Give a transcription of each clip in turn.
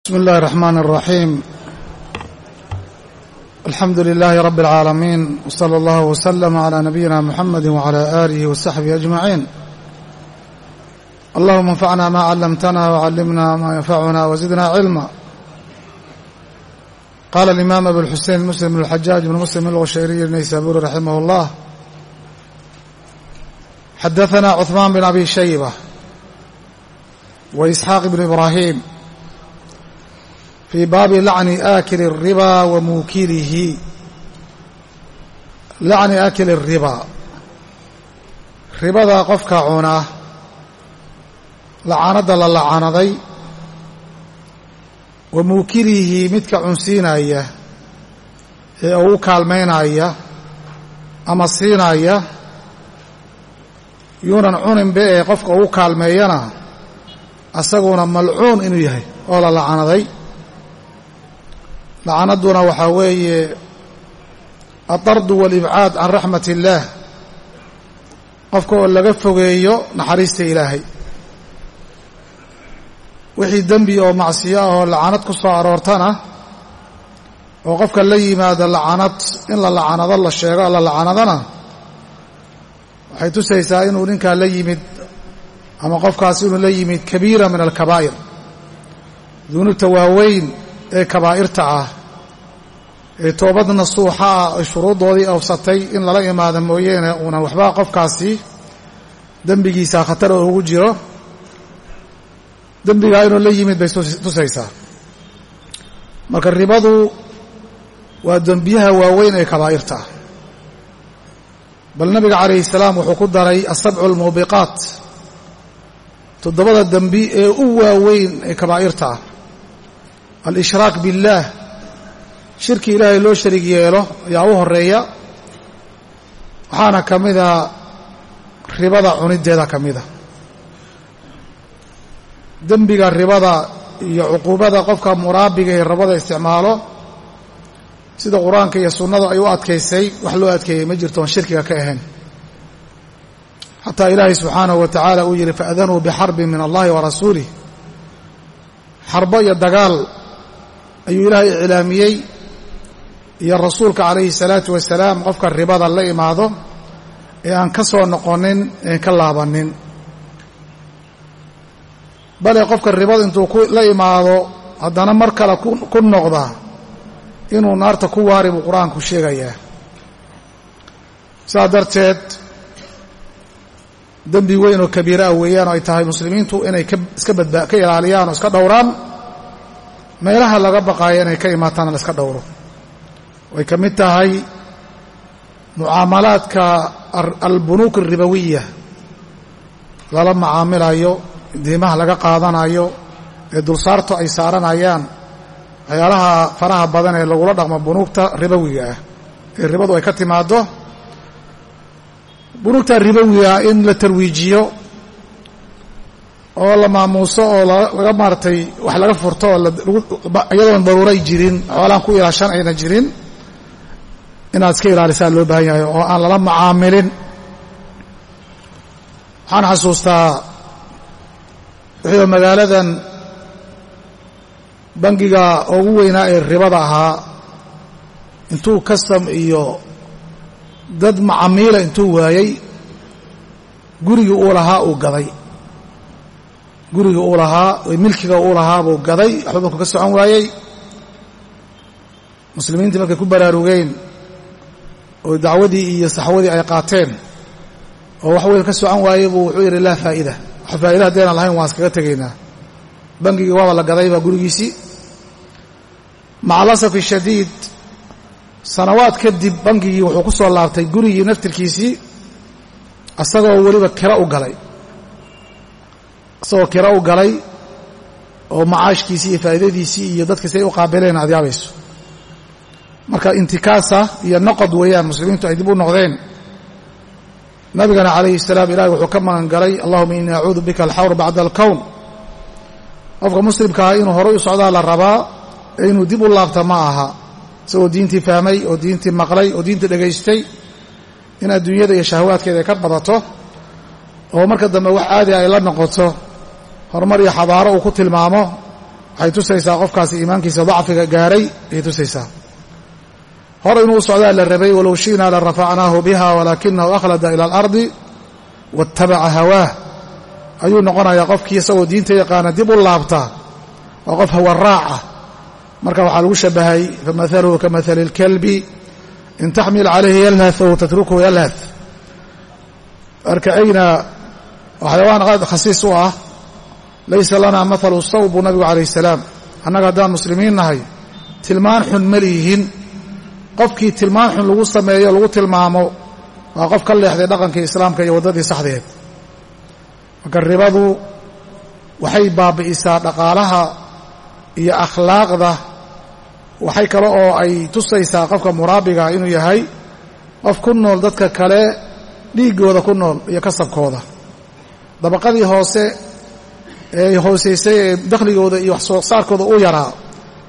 بسم الله الرحمن الرحيم الحمد لله رب العالمين وصلى الله وسلم على نبينا محمد وعلى آله وصحبه أجمعين اللهم انفعنا ما علمتنا وعلمنا ما ينفعنا وزدنا علما قال الإمام أبو الحسين مسلم بن الحجاج بن مسلم الغشيري النيسابوري رحمه الله حدثنا عثمان بن أبي شيبة وإسحاق بن إبراهيم fii baabi lacni aakili الribaa wa muukilihi lacni aakili الribaa ribada qofka cuna lacanadda la lacanaday wa muukilihi midka cunsiinaya ee ugu kaalmaynaya ama siinaya yuunan cuninbe ee qofka ugu kaalmeeyana asaguna malcuun inuu yahay oo la lacanaday lacanadduna waxaa weeye adardu waalibcaad can raxmat illaah qofka oo laga fogeeyo naxariista ilaahay. Wixii dembi oo macsiyo ah oo lacanad ku soo aroortana oo qofka la yimaado lacanad in la lacanado la sheego la lacanadana waxay tusaysaa inuu ninkaa la yimid ama qofkaas inuu la yimid kabiira min alkabaa'ir dunuubta waaweyn ee kabaa'irta ah toobad nasuuxa ah shuruuddoodii awsatay in lala imaado mooyeene uunan waxba qofkaasi dembigiisa khatar oo ugu jiro dembigaa inuu la yimid bay tusaysaa. Marka ribadu waa dembiyaha waaweyn ee kabaa'irta. Bal nabiga calayhi salaam wuxuu ku daray asabcu almuubiqaat toddobada dembi ee u waaweyn ee kabaa'irta. Alishraak biاllaah shirki ilaahay loo sharig yeelo ayaa u horreeya waxaana ka mida ribada cunideeda ka mida dembiga ribada iyo cuquubada qofka muraabiga ee rabada isticmaalo sida qur'aanka iyo sunnadu ay u adkaysay wax loo adkeeyey ma jirto oon shirkiga ka ahayn. Xataa ilaahay subxaanahu wa tacaala uu yidhi faadanuu bixarbin min allahi wa rasuulih xarbo iyo dagaal ayuu ilaahay iclaamiyey iyo rasuulka calayhi salaatu wasalaam qofka ribada la imaado ee aan ka soo noqonin een ka laabanin. Bale qofka ribada intuu la imaado haddana mar kale ku noqda inuu naarta ku waari buu qur'aanku sheegayaa sidaa darteed dembi weyn oo kabiira ah weeyaan oo ay tahay muslimiintu inay iska badba ka ilaaliyaan oo iska dhowraan meelaha laga baqaayo inay ka imaataana la iska dhowro way ka mid tahay mucaamalaadka albunuuk alribawiya lala macaamilayo diimaha laga qaadanayo ee dulsaarto ay saaranayaan waxyaalaha faraha badan ee lagula dhaqmo bunuugta ribawiga ah. Ee ribadu ay ka timaaddo bunuugta ribawiga in la tarwiijiyo oo la maamuuso oo laga maaratay wax laga furto oo iyadoon daruuray jirin xoolaan ku ilaashan ayna jirin inaad iska ilaalisaa loo baahan yahay oo aan lala macaamilin. Waxaan xasuustaa wixii magaaladan bangiga ugu weynaa ee ribada ahaa. Intuu kastam iyo dad macamiila intuu waayey gurigii uu lahaa uu gaday. Guriga uu lahaa milkiga uu lahaa buu gaday waxba markuu ka socon waayey. Muslimiintii markay ku baraarugeen oo dacwadii iyo saxwadii ay qaateen oo wax weyn ka socon waayey buu wuxuu yidhi laa faa'ida wax faa'ida haddaynan lahayn waan iskaga tegaynaa. Bangigii waaba la gaday baa gurigiisii. Maca alasafi shadiid sanawaad kadib bangigii wuxuu ku soo laabtay gurigii naftirkiisii isagoo weliba kira u galay. Isagoo kira u galay oo macaashkiisii iyo faa'iidadiisii iyo dadkiisi ay u qaabileen aad yaabayso marka intikaasa iyo noqod weeyaan muslimiintu ay dib u noqdeen. Nabigana calayhi salaam ilahi wuxuu ka magan galay allahuma innii acuudu bika alxawr bacda alkown qofka muslimkaa inuu horay u socdaa la rabaa ee inuu dib u laabta ma aha. Isagoo diintii fahmay oo diintii maqlay oo diintii dhegaystay in adduunyada iyo shahawaadkeeda ay ka badato oo marka dambe wax caadi ay la noqoto horumar iyo xabaaro uu ku tilmaamo waxay tusaysaa qofkaasi iimaankiisa dacfiga gaaray ayay tusaysaa hor inuu socdaa la rabay walow shi'naa la rafacnaahu biha walaakinahu akhlada ila alardi waatabaca hawaah ayuu noqonayaa qofkii isagoo diinta yaqaana dib u laabta waa qof hawa raaca marka waxaa lagu shabahay famahaluhu ka mahali اlkalbi in taxmil calayhi yalhath ow tatrukuhu yalhath. Marka ayna xayawaan aad khasiis u ah laysa lanaa mahalu saw nabigu calayh salaam. Annaga haddaan muslimiin nahay tilmaan xun ma liihin qofkii tilmaan xun lagu sameeyo lagu tilmaamo waa qof ka leexday dhaqankii islaamka iyo waddadii saxdeed. Marka ribadu waxay baabi'isaa dhaqaalaha iyo akhlaaqda waxay kale oo ay tusaysaa qofka muraabiga inuu yahay qof ku nool dadka kale dhiiggooda ku nool iyo kasabkooda. Dabaqadii hoose ee hoosaysay ee dakhligooda iyo wax soo saarkooda u yaraa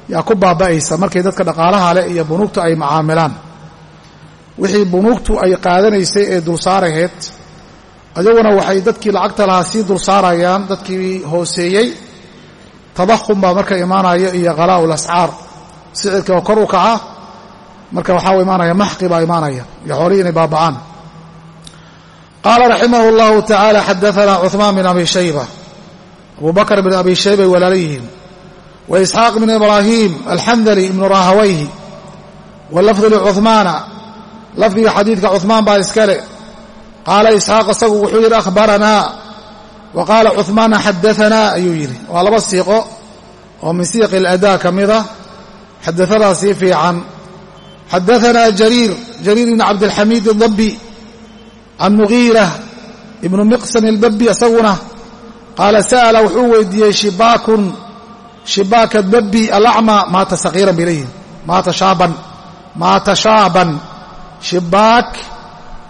yaa ku baaba'aysa markay dadka dhaqaalaha leh iyo bunuugta ay macaamilaan wixii bunuugtu ay qaadanaysay ee dulsaaraheed ayaguna waxay dadkii lacagta lahaa sii dulsaarayaan dadkii hooseeyey tadahum baa marka imaanaya iyo khalaa'u lascaar sicirka oo kor u kaca marka waxaa imaanaya maxqi baa imaanaya iyo xoolihii inay baaba'aan. Qaala raximah اllahu tacaala xadaana cuثmaan bin abi shayba. Abu bakr bin abi shaybay walaala yihiin wa isxaaq bin ibraahim alxandali ibnu rahawayhi walafdu licuثmaana lafdiga xadiidka cuثmaan baa iskale qaala isxaaq isagu wuxuu yidhi akhbaranaa wa qaala cuثmaana xadaanaa ayuu yidhi waa laba siiqo oo min siiqi اladaa ka mida xadaanaa sii fiican xadaanaa jariir jariir ibn cabdilxamiid اdabi can mugiira ibnu miqsam ilbabi isaguna qaala sa'ala wuxuu weydiiyey shibaakun shibaaka dabi alacma maata sakiiran bilayhi maata shaaban maata shaaban. Shibaak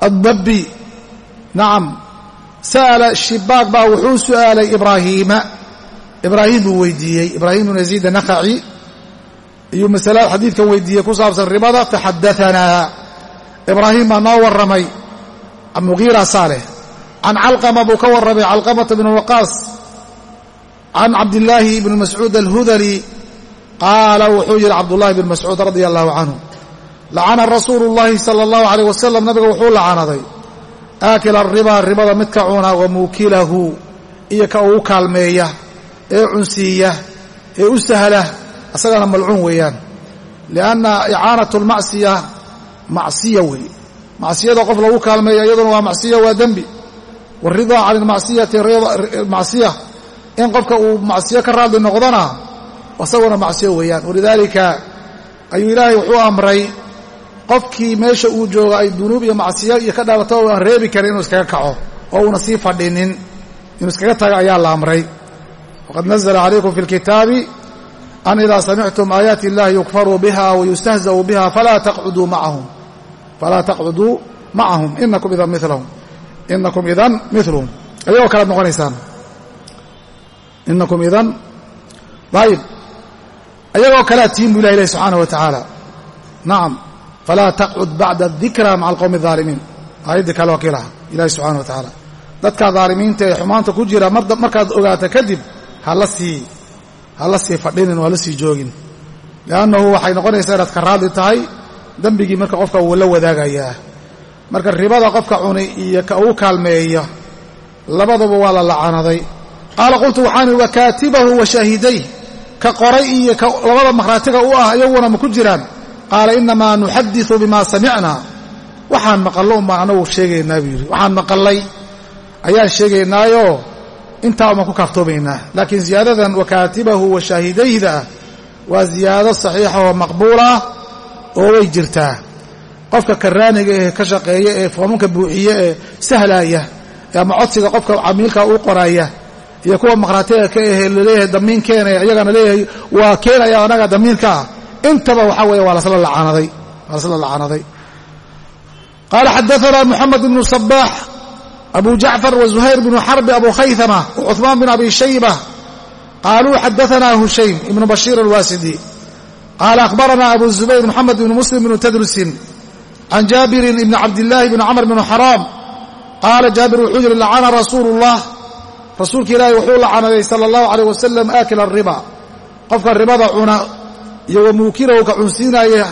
addabi nacam sa'ala shibaak baa wuxuu su'aalay ibraahiima ibraahim buu weydiiyey. Ibraahim ibnu yaziid anakhaci iyuu masalada xadiidkan weydiiyey ku saabsan ribada faxadaanaa ibraahim baa noo warramay. Mugiira saaleh. Can calqama buu ka warramay calqamata bn waqaas can cabdillaahi bni mascuud alhudali qaala wuxuu yidhi cabdullahi bn mascuud radia allahu canhu lacana rasuulu llahi sala allahu aleyh wasalam nabiga wuxuu lacanaday aakila aribaa ribada midka cuna wa muukilahu iyo ka ugu kaalmeeya ee cunsiiya ee u sahla asagana malcuun weeyaan lianna icaanatu lmacsiya macsiya weeye macsiyada qof lagu kaalmeeya iyaduna waa macsiya waa dembi waridaa can ilmacsiyati macsiya in qofka uu macsiyo ka raadli noqdona isaguna macsiyo weeyaan. Walidaalika ayuu ilaahay wuxuu amray qofkii meesha uu jooga ay dunuub iyo macsiyo iyo ka dhalato aan reebi karin inuu iskaga kaco oo uuna sii fadhinin inuu iskaga taga ayaa la amray. Waqad nazla calaykum fi lkitaabi an idaa samictum aayaati illahi yukfaruu biha wayustahza'u biha falaa taqcuduu macahum falaa taqcuduu macahum inakum idan milahum inakum idan miluhum ayagoo kalead noqonaysaan inakum idan. Ayib ayagoo kalead tihiin bu ilah ilahi subxaanah wa tacaala. Nacam falaa taqcud bacda adikra maca alqowmi alظaalimiin aayaddii kale waa kii lahaa ilahi subxana wa tacaala. Dadka dhaalimiinta ee xumaanta ku jira markaad ogaata kadib hala sii hala sii fadhinin oo hala sii joogin. Liannahu waxay noqonaysaa inaad ka raadli tahay dembigii marka qofka wuu la wadaagayaa. Marka ribada qofka cuni iyo ka ugu kaalmeeya labadaba waa la lacanaday qaala qultu waxaan ihi wa kaatibahu wa shaahidayh. Ka qoray iyo ka labada makhraatiga u ah iyaguna ma ku jiraan? Qaala innamaa nuxadiثu bima samicna. Waxaan maqallo un baan anagu sheegaynaa buu yidhi. Waxaan maqallay ayaan sheegaynaayoo intaa umaan ku kaaftoomaynaa laakiin ziyaadadan wa kaatibahu wa shaahidayhda ah waa ziyaado saxiixa oo maqbuula oo way jirtaa. Qofka karaaniga ee ka shaqeeya ee foomanka buuxiye ee sahlaaya ama codsiga qofka camiilka u qoraya iyo kuwa makhraatiga ka ahe la leeyahay damiin keenaya iyagana leeyahay waa keenaya anaga damiinka ah. Intaba waxaa weeye waa lasla lacaanaday waa lasla lacanaday. Qaala xadaana moxamed ibnu sabaax abu jacfar wa zuhayr bnu xarbi abu khaythama wa cuثmaan bin abi shayba qaaluu xadaana hushaym ibnu bashiir alwaasidi. Qaala akhbarana abu zubayr moxamed ibnu muslim bnu tadrusin can jaabirin ibni cabdillaahi bni camr bn xaraam qaala jaabir wuxuu yidhi lacana rasuulu اllah rasuulka ilaahi wuxuu lacanaday sala اllahu aleyh wasalam aakila ariba qofka ribada cuna iyo wa muukinahu ka cunsiinaya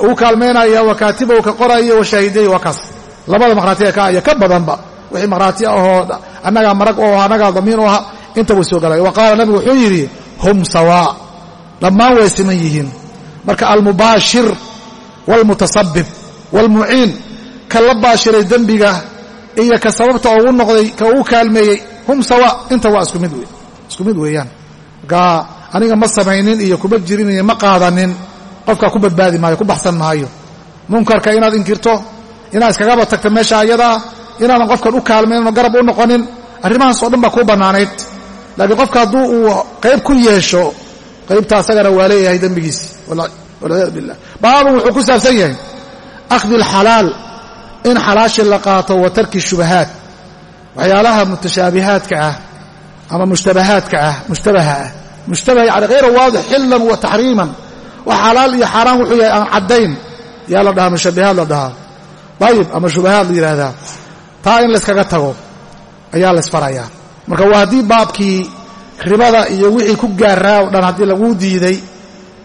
u kaalmaynaya wa kaatibahu ka qoraya wa shaahiday waa kaas. Labada maqhraatiga ka iyo ka badanba. Wixii maqhraati ahoo annagaa marag oo annagaa damiin u aha inta way soo galaya wa qaala nabigu wuxuu yidhi hum sawaa dhammaan way siman yihiin. Marka almubaashir waalmutasabib waalmuciin ka la baashiray dembiga iyo ka sababta ugu noqday ka uu kaalmeeyey hum sawa inta waa isku mid isku mid weeyaan. Markaa aniga ma samaynin iyo kuma jirin iyo ma qaadanin. Qofkaa ku badbaadi maayo ku baxsan maayo. Munkarka inaad inkirto inaad iskagaba tagto meesha ayadaa inaadan qofkan u kaalmaynin oo garab u noqonin. Arrimahaas oo dhan baa kuu bannaanayd. Laakiin qofka hadduu uu qayb ku yeesho qaybta asagana waa leeyahay dembigiisi walciyaadu billah. Baabun wuxuu ku saabsan yahay akhdi alxalaal in xalaashii la qaato wa tarki shubahaat waxyaalaha mutashaabihaadka ah ama mushtabahaadka ah mushtabaha ah. Mushtabah yani hayra waadix xillan wa taxriiman wax xalaal iyo xaaraan wuxuu yahay aan caddayn. Yaa la dhahaa mushabihaad la dhahaa. Dayib ama shubahaad la yidhaahdaa taa in layskaga tago ayaa laysfarayaa marka waa haddii baabkii ribada iyo wixii ku gaaraa o dhan haddii laguu diiday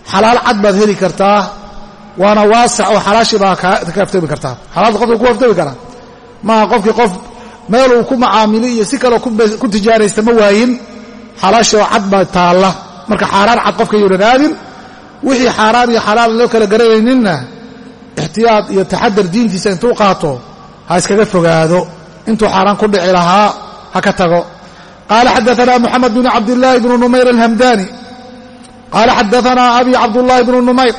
xalaal cad baad heli kartaa waana waasac oo xalaashii baa ka aftoomi kartaa. Xalaalta qofka ku aftoomi karaa. Maaha qofkii qof meeluu ku macaamili iyo si kaleo ku tijaaraysta ma waayin. Xalaashii oo cad baa taalla. Marka xaaraan cad qofka yuunan aadin wixii xaaraan iyo xalaal loo kala garanayninna ixtiyaad iyo taxadar diintiisa intuu qaato ha iskaga fogaado. Intuu xaaraan ku dhici lahaa ha ka tago. Qaala xadaanaa moxamed bn cabdillaahi bnu numayr alhamdani qaala xadaanaa abi cabdullahi bnu numayr.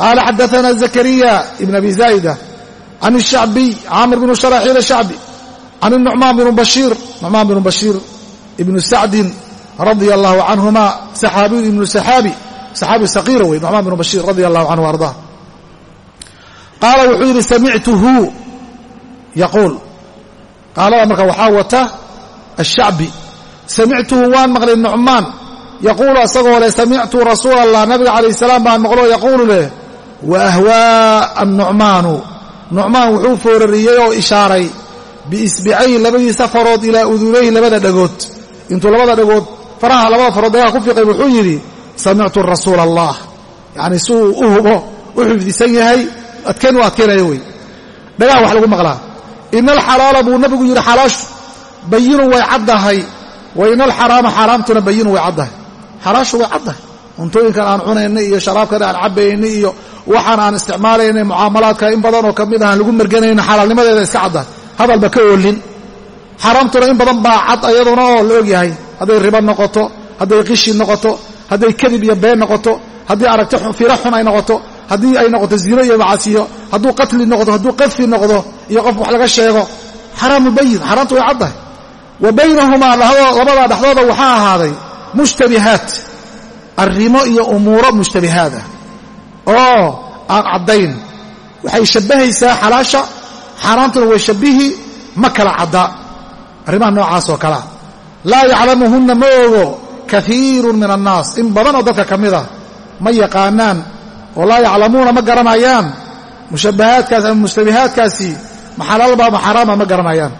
Qaala xadaanaa zakariya ibn abi zaa'ida can الshacbiy caamir bnu sharaxiil ashacbi can nucmaan bnu bashiir nucmaan bnu bashiir ibnu sacdin radia allahu canhuma saxaabiyu ibnu saxaabi saxaabi saqiira wey nucmaan bnu bashiir radia allahu canhu ardaa qaala wuxuu yidhi samictuhu yaquul qaalada marka waxaa wata ashacbi samictuhu waan maqlay nucmaan yaquulu asagoo leh samictu rasuula allah nabiga calayh salaam baan maqlo yaquulu leh wa ahwaa annucmaanu nucmaan wuxuu foorariyey oo ishaaray biisbicayhi labadiisa farood ilaa udunayhi labada dhagood. Intuu labada dhagood faraha labada farood dagaha ku fiiqay wuxuu yidhi samictu rasuula allah yacni si uu u hubo u xifdisan yahay adkayn u adkaynayo wey. Dhagaha wax lagu maqlaa. Ina alxalaala buu nabigu yidhi xalaashu bayinun way caddahay. Wa ina alxaraama xaaraamtuna bayinun way caddahay. Xalaashu way caddahay. Cuntooyinkan aan cunaynay iyo sharaabkan aan cabbaynay iyo waxaan aan isticmaalaynay mucaamalaadka in badan oo ka mid ahaan lagu merganayna xalaalnimadeeda iska caddahay hadalba ka oolin. Xaaraamtuna in badan baa cad ayaduna oo la ogyahay. Hadday ribo noqoto hadday qishi noqoto hadday kadib iyo been noqoto haddii aragti firo xun ay noqoto haddii ay noqoto zino iyo macasiyo hadduu qatli noqdo hadduu qadfi noqdo iyo qof wax laga sheego xaraamu bayin xaaraamtu way caddahay. Wa baynahumaa labadaa dhexdooda waxaa ahaaday mushtabihaat arrimo iyo umuuro mushtabihaad ah. Oo aan caddayn. Waxay shabbahaysaa xalaasha xaaraamtuna way shabbihi ma kala cadda. Arrimaha noocaas oo kalea laa yaclamuhunna ma ogo kaiirun min annaas. In badan oo dadka ka mid a ma yaqaanaan oo laa yaclamuuna ma garanayaan. Mushabbahaadkaas ama mushtabihaadkaasi ma xalaalba ma xaaraama ma garanayaan.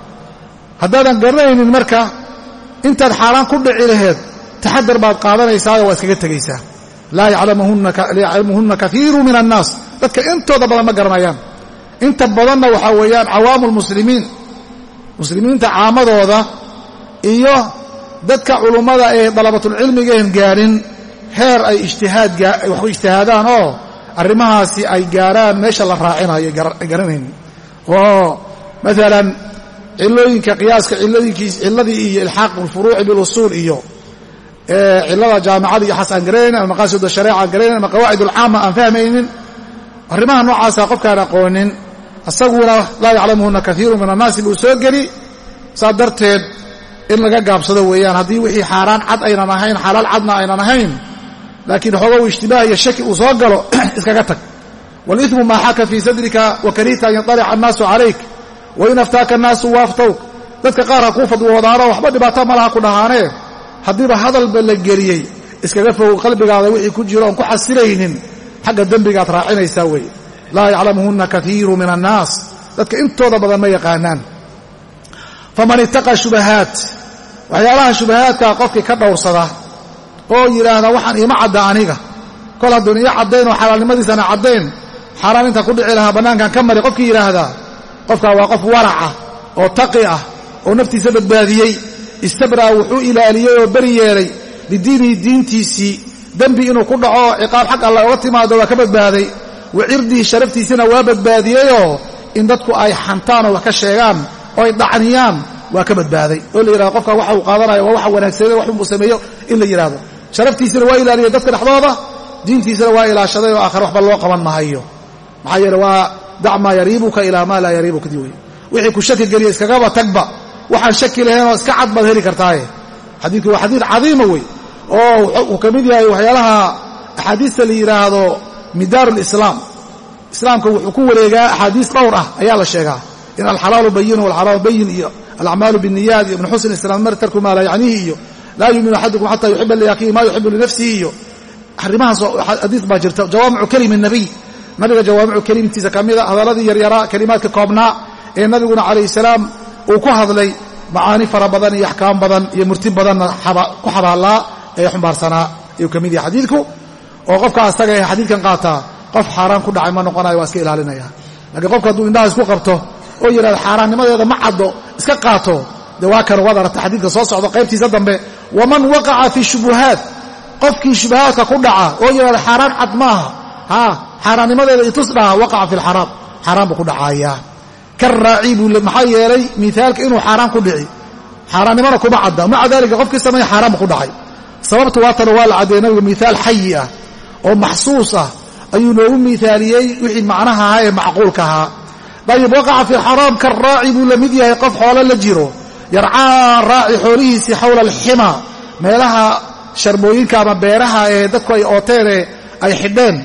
Haddaadan garanaynin marka intaad xaaraan ku dhici laheed taxadar baad qaadanaysaao waa iskaga tegaysaa. Laa yaclamuhunna kaiiru min annaas. Dadka intooda badan ma garanayaan inta badanna waxaa weeyaan cawaamu lmuslimiin muslimiinta caamadooda iyo dadka culummada ee dalabatulcilmigaen gaadhin heer ay wax ku ijtihaadaan oo arrimahaasi ay gaarhaan meesha la raacinayo ay garanayn. Oo maalan cilooyinka qiyaaska cilladii iyo ilxaaq alfuruuci bilusuul iyo cillada jaamicada iyo xas aan garanayn ama maqaasid shareeca aan garanayn ama qawaacid alcaama aan fahmaynin arrimaha noocaasa qofkaan aqoonin isaguna laa yaclamuhuna kaiiru min annaasi buu soo geli. Saa darteed in laga gaabsado weeyaan haddii wixii xaaraan cad aynan ahayn xalaal cadna aynan ahayn laakiin xoogow ishtibaah iyo shaki uu soo galo iskaga tag. Walimu maa xaka fii sadrika wa karihta an yaطalica annaasu calayk wain aftaaka annaasu waaftowk. Dadka qaar ha kuu fadwoodaano waxba dhibaato malaha ku dhahaanee haddiiba hadalba la geliyey iskaga fogo qalbigaada wixii ku jiro oon ku xasilaynin xagga dembigaad raacinaysaa weeye laa yaclamuhunna kaiiru min annaas. Dadka intooda badan ma yaqaanaan. Faman ittaqa shubahaat waxyaalaha shubahaadkaa qofkii ka dhowrsada oo yidhaahda waxaan iima cadda aniga. Kol hadduun ii caddayn oo xalaalnimadiisana caddayn xaaraan intaan ku dhici lahaa bannaankan ka mari. Qofkii yidhaahdaa qofkaa waa qof waraca oo taqi ah oo naftiisa badbaadiyey istabraa wuxuu ilaaliyey oo beri yeelay lidiinihi diintiisii dembi inuu ku dhaco oo ciqaab xag alla oga timaado waa ka badbaaday wa cirdihi sharaftiisina waa badbaadiyeyoo in dadku ay xantaan oo wax ka sheegaan oo ay dhacniyaan waa ka badbaaday. Oo la yidhahdo qofka waxa uu qaadanayo waa waxa wanaagsanay wax unbuu sameeyo in la yidhahdo sharaftiisina waa ilaaliyey dadka dhexdooda diintiisana waa ilaashaday oo aakhare waxba loo qaban mahayo maxaa yeele waa dac maa yariibuka ilaa maa laa yariibuka di wey wixii ku shaki geliya iskagaba tagba waxaan shaki lahayn oo iska cad baad heli kartaaye. Xadiidku waa xadiid cadiima wey oo uu ka mid yahay waxyaalaha axaadiista la yidhaahdo midaaru lislaam islaamka wuxuu ku wareegaa axaadiis dhowr ah ayaa la sheegaa. In alxalaalu bayin walxaraamu bayin iyo alacmaalu binniyaat iyo min xusni islaam mar tarku maa laa yacniihi iyo laa yuuminu axadukum xataa yuxiba liakhiihi maa yuxibu linafsihi iyo arrimahaas xadiis baa jirta. Jawaamicu kelimi nabiy. Nabiga jawaamicu kelimtiisa ka mida hadalladii yaryaraa kelimaadka koobnaa ee nabiguna calayhi salaam uu ku hadlay macaani fara badan iyo axkaam badan iyo murti badanna ku xabaallaa ee xumbaarsanaa ayuu ka mid yahay xadiidku oo qofka asaga xadiidkan qaataa qof xaaraan ku dhacay ma noqonayo waa iska ilaalinaya. Laakiin qofka hadduu indhaha isku qabto oo yidhahdo xaaraannimadeeda ma caddo iska qaato dee waa kan waad aragta xadiidka soo socdo qaybtiisa dambe. Waman waqaca fi shubuhaat qofkii shubahaadka ku dhaca oo yidhahdo xaaraan cad maaha haa xaaraannimadeeda itus dhaha waqaca fi lxaraam xaaraan buu ku dhacayaa karaaci buu maxaa yeelay miaalka inuu xaaraan ku dhici xaaraannimana kuma cadda. Maca dalika qofkii sameeya xaaraan buu ku dhacay. Sababtu waatana waa la caddeeyey nabiga miaal xayi ah oo maxsuus ah ayuu noogu miaaliyey wixii macnaha ahaa ee macquulka ahaa. Dayib waqaca fi xaraam karaaci buu la mid yahay qof xoolo la jiro. Yarcaa raaci xoolihiisii xawla alxima meelaha sharmooyinka ama beeraha ee dadku ay ooteene ay xidheen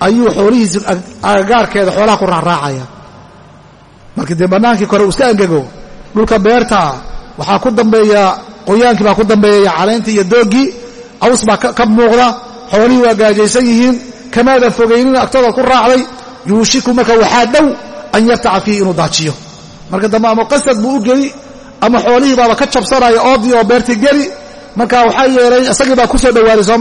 ayuu xoolihiisi agagaarkeeda xoolaha ku raaraacaya markii dee bannaankii kore uu iska angego dhulka beerta waxaa ku dambeeya qoyaankii baa ku dambeeyaya caleyntii iyo dooggii caws baa ka muuqda xoolihii waa gaajaysan yihiin kamaadan fogaynin agtooda ku raacday yuushiku marka waxaa dhow an yartaca fiihi inuu daajiyo. Marka dambe ama qasad buu u geli ama xoolihii baaba ka jabsanaya oodii oo beertii geli marka waxaa yeelay isagii baa ku soo dhowaaday soo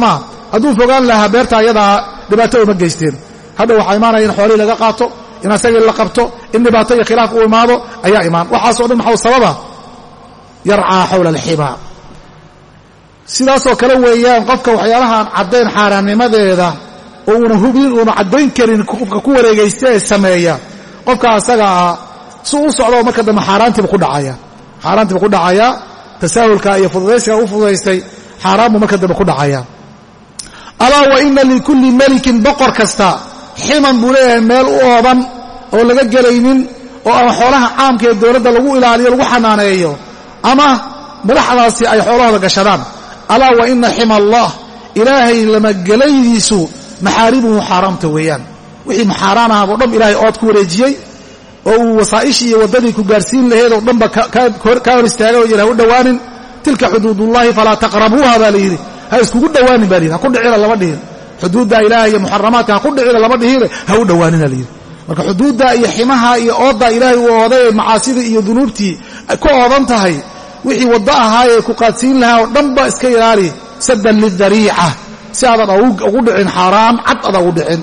hadduu fogaan lahaa beerta ayadaa dhibaato uma geysteen. Hadha waxaa imaanaya in xoolihii laga qaato in asagii la qabto in dhibaato iyo khilaaf uu imaado ayaa imaan. Waxaasoo dhan maxau sababa? Yarcaa xawla alximaa sidaasoo kale weeyaan qofka waxyaalahaan caddayn xaaraannimadeeda oo uuna hubin uuna caddayn karin qofka ku wareegaysta ee sameeya qofka asaga ah si u socdo marka dambe xaaraantiiba ku dhacaya. Xaaraantiiba ku dhacaya tasaahulka iyo fududaysiga u fududaystay xaaraan buu marka dambe ku dhacaya. Alaa wa ina likulli melikin boqor kasta ximan buu leeyahay meel u oodan oo laga gelaynin oo ama xoolaha caamka ee dowladda lagu ilaaliyo lagu xanaaneeyo ama madaxdaasi ay xoolahooda gashadaan alaa wa ina xima allah ilaahay lamagelaydiisu maxaarimuhu xaaraamta weeyaan wixii maxaaraan ahab o dhan ilaahay ood ku wareejiyey oo uu wasaa'ishii iyo waddadii ku gaarsiin laheed oo dhanba kaa hor istaagay oo yidhi ha u dhowaanin tilka xuduudullahi falaa taqrabuuha baa la yidhi ha iskugu dhowaanin baa layidhi ha ku dhicina lama dhihin xuduudda ilaah iyo muxaramaadka ha ku dhicina lama dhihine ha u dhowaanina layidhi marka xuduudda iyo ximaha iyo oodda ilaahay uu ooday ee macaasidii iyo dunuubtii ku oodan tahay wixii waddo ahaayee ku qaadsiin lahaa oo dhanba iska ilaali saddan lidariica si aadan ugu dhicin xaaraan cad adan ugu dhicin.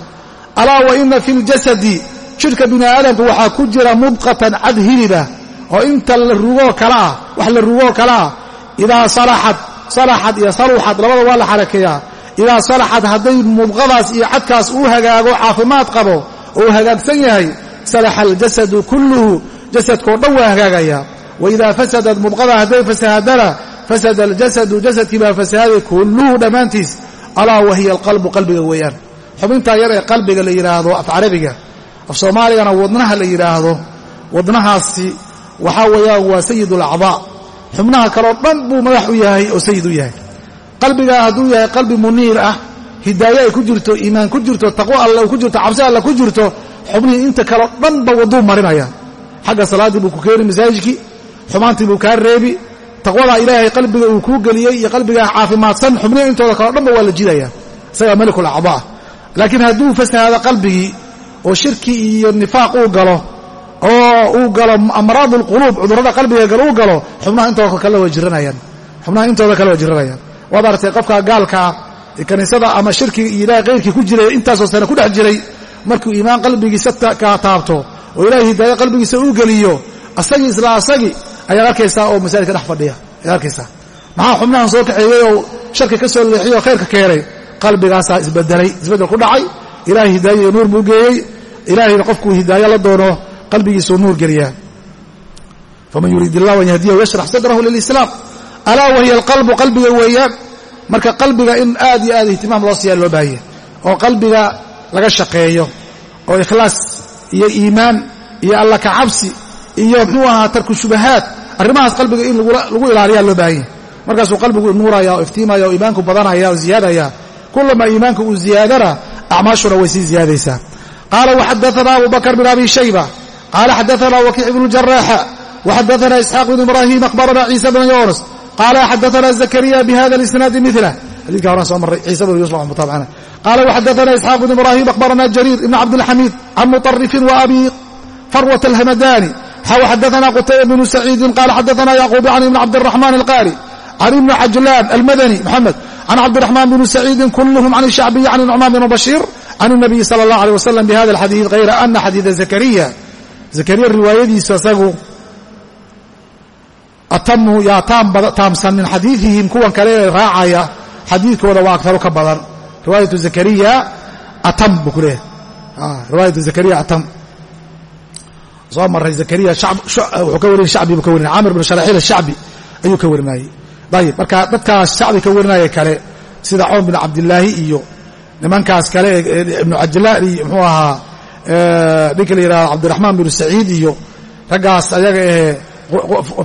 Alaa wa ina fi ljasadi jidhka bini aadamka waxaa ku jira mudqatan cad hilibah oo inta la rugoo kale ah wax la rugoo kale ah idaa salaxad salaxad iyo saluxad labada waa la xarakeeyaa. Idaa salaxad hadday mudqadaas iyo cadkaas uu hagaago caafimaad qabo oo uu hagaagsan yahay salaxa aljasadu kulluhu jasadkao dhan waa hagaagayaa wa idaa fasadad mudqada hadday fasahadana fasada aljasadu jasadkii baa fasahaday kulluhu dhammaantiis alaa wa hiya alqalbu qalbiga weeyaan xubintaa yar ee qalbiga la yidhaahdo af carabiga af soomaaligana wadnaha la yidhaahdo wadnahaasi waxaa weeyaan waa sayid alacdaa xubnaha kaleo dhan buu madax u yahay oo sayid u yahay qalbigaa hadduu yahay qalbi muniir ah hidaaye ay ku jirto iimaan ku jirto taqwo alle ku jirto cabsi alle ku jirto xubnihii inta kaleo dhanba wadduu marinaya xagga salaaddii buu ku keeni masaajidkii xumaantii buu kaa reebi. Taqwadaa ilaahay qalbiga uu kuu geliyey iyo qalbigaa caafimaadsan xubnihii intooda kaleo dhanba waa la jidaya. Isagaa malikul acdaa laakiin hadduu fasahaado qalbigii oo shirki iyo nifaaq uu galo oo uu galo amraad alquluub cudurrada qalbiga galo uu galo xubnaha intooda kale waa jiranayaan. Xubnaha intooda kale waa jiranayaan. Waad aragtay qofka gaalkaa kaniisada ama shirkiga iyo ilahay kayrkii ku jiray intaasoo sane ku dhex jiray markuu iimaan qalbigiisa ka taabto oo ilahay hidaayo qalbigiisa uu geliyo asagii isla asagii ayaad arkaysaa oo masaajidka dhex fadhiya. Ayaad arkaysaa maxaa xubnahan soo kaxeeyey oo sharki ka soo leexiyey oo khayrka keenay? Qalbigaasaa isbedelay isbeddel ku dhacay. Ilahay hidaayo iyo nuur buu geeyey. Ilaahayna qofkuu hidaayo la doono. Qalbigiisuu nuur geliyaa faman yuriid illahu an yahdiyahu yashrax sadrahu lilislaam. Alaa wahiya alqalbu qalbiga weeyaan marka qalbiga in aad iyo aad ihtimaam loo siiyaa loo baahaya oo qalbiga laga shaqeeyo. Oo ikhlaas iyo iimaan iyo alla kacabsi iyo muxuu ahaa tarku shubahaat arrimahaas qalbiga in lagu ilaaliyaa loo baahanya markaasuu qalbigu nuuraya oo iftiimaya oo iimaanku badanaya oo ziyaadaya. Kulamaa iimaanku uu ziyaadana acmaashuna way sii ziyaadaysaa. Qaala waxadaana abu bakr bn abi shayba. Qaala xadaana wakiic bnu jaraaxa waxadaana isxaaq bn ibrahim akhbarana ciisa bn yunas qaala xadaana zakariya bihada isnaadi milah xadidka horaan soo marray ciisa bn yusuf mutaabacana qaala waxadaana isxaaq bn ibrahim akhbarana jariir ibn cabdilxamiid can muطarifin wa abi farwat alhamadani xadana qutayba bnu saciidin qaal xadana yacquub yani ibn cabdiraxmaan alqaari can ibni cajlaan almadani moxamed can cabdiraxmaan bni saciidin kulluhum can shacbiyi can nucmaan bn bashiir can nabiyi sala allah aleh wasalam bihada alxadiid hayra ana xadiida zakariya zakariya riwaayadiisu isagu atamu yaa taamsan min xadiiihim kuwan kale ee raacaya xadiidkooda waa agtaru ka badan. Riwaayatu zakariya atam buu ku leeyahay. Ah, riwaayatu zakariya atam soo maray zakariya wuxuu ka warinay shacbi buu ka warinay camir bn sharaxiil ashacbi ayuu ka warinayey ayib marka dadkaas shacbi ka warinaya kale sida coon bin cabdilaahi iyo nimankaas kale ibnu cajlaan muxuu ahaa ninka la yidhahdo cabdiraxmaan binu saciid iyo raggaas ayaga ahee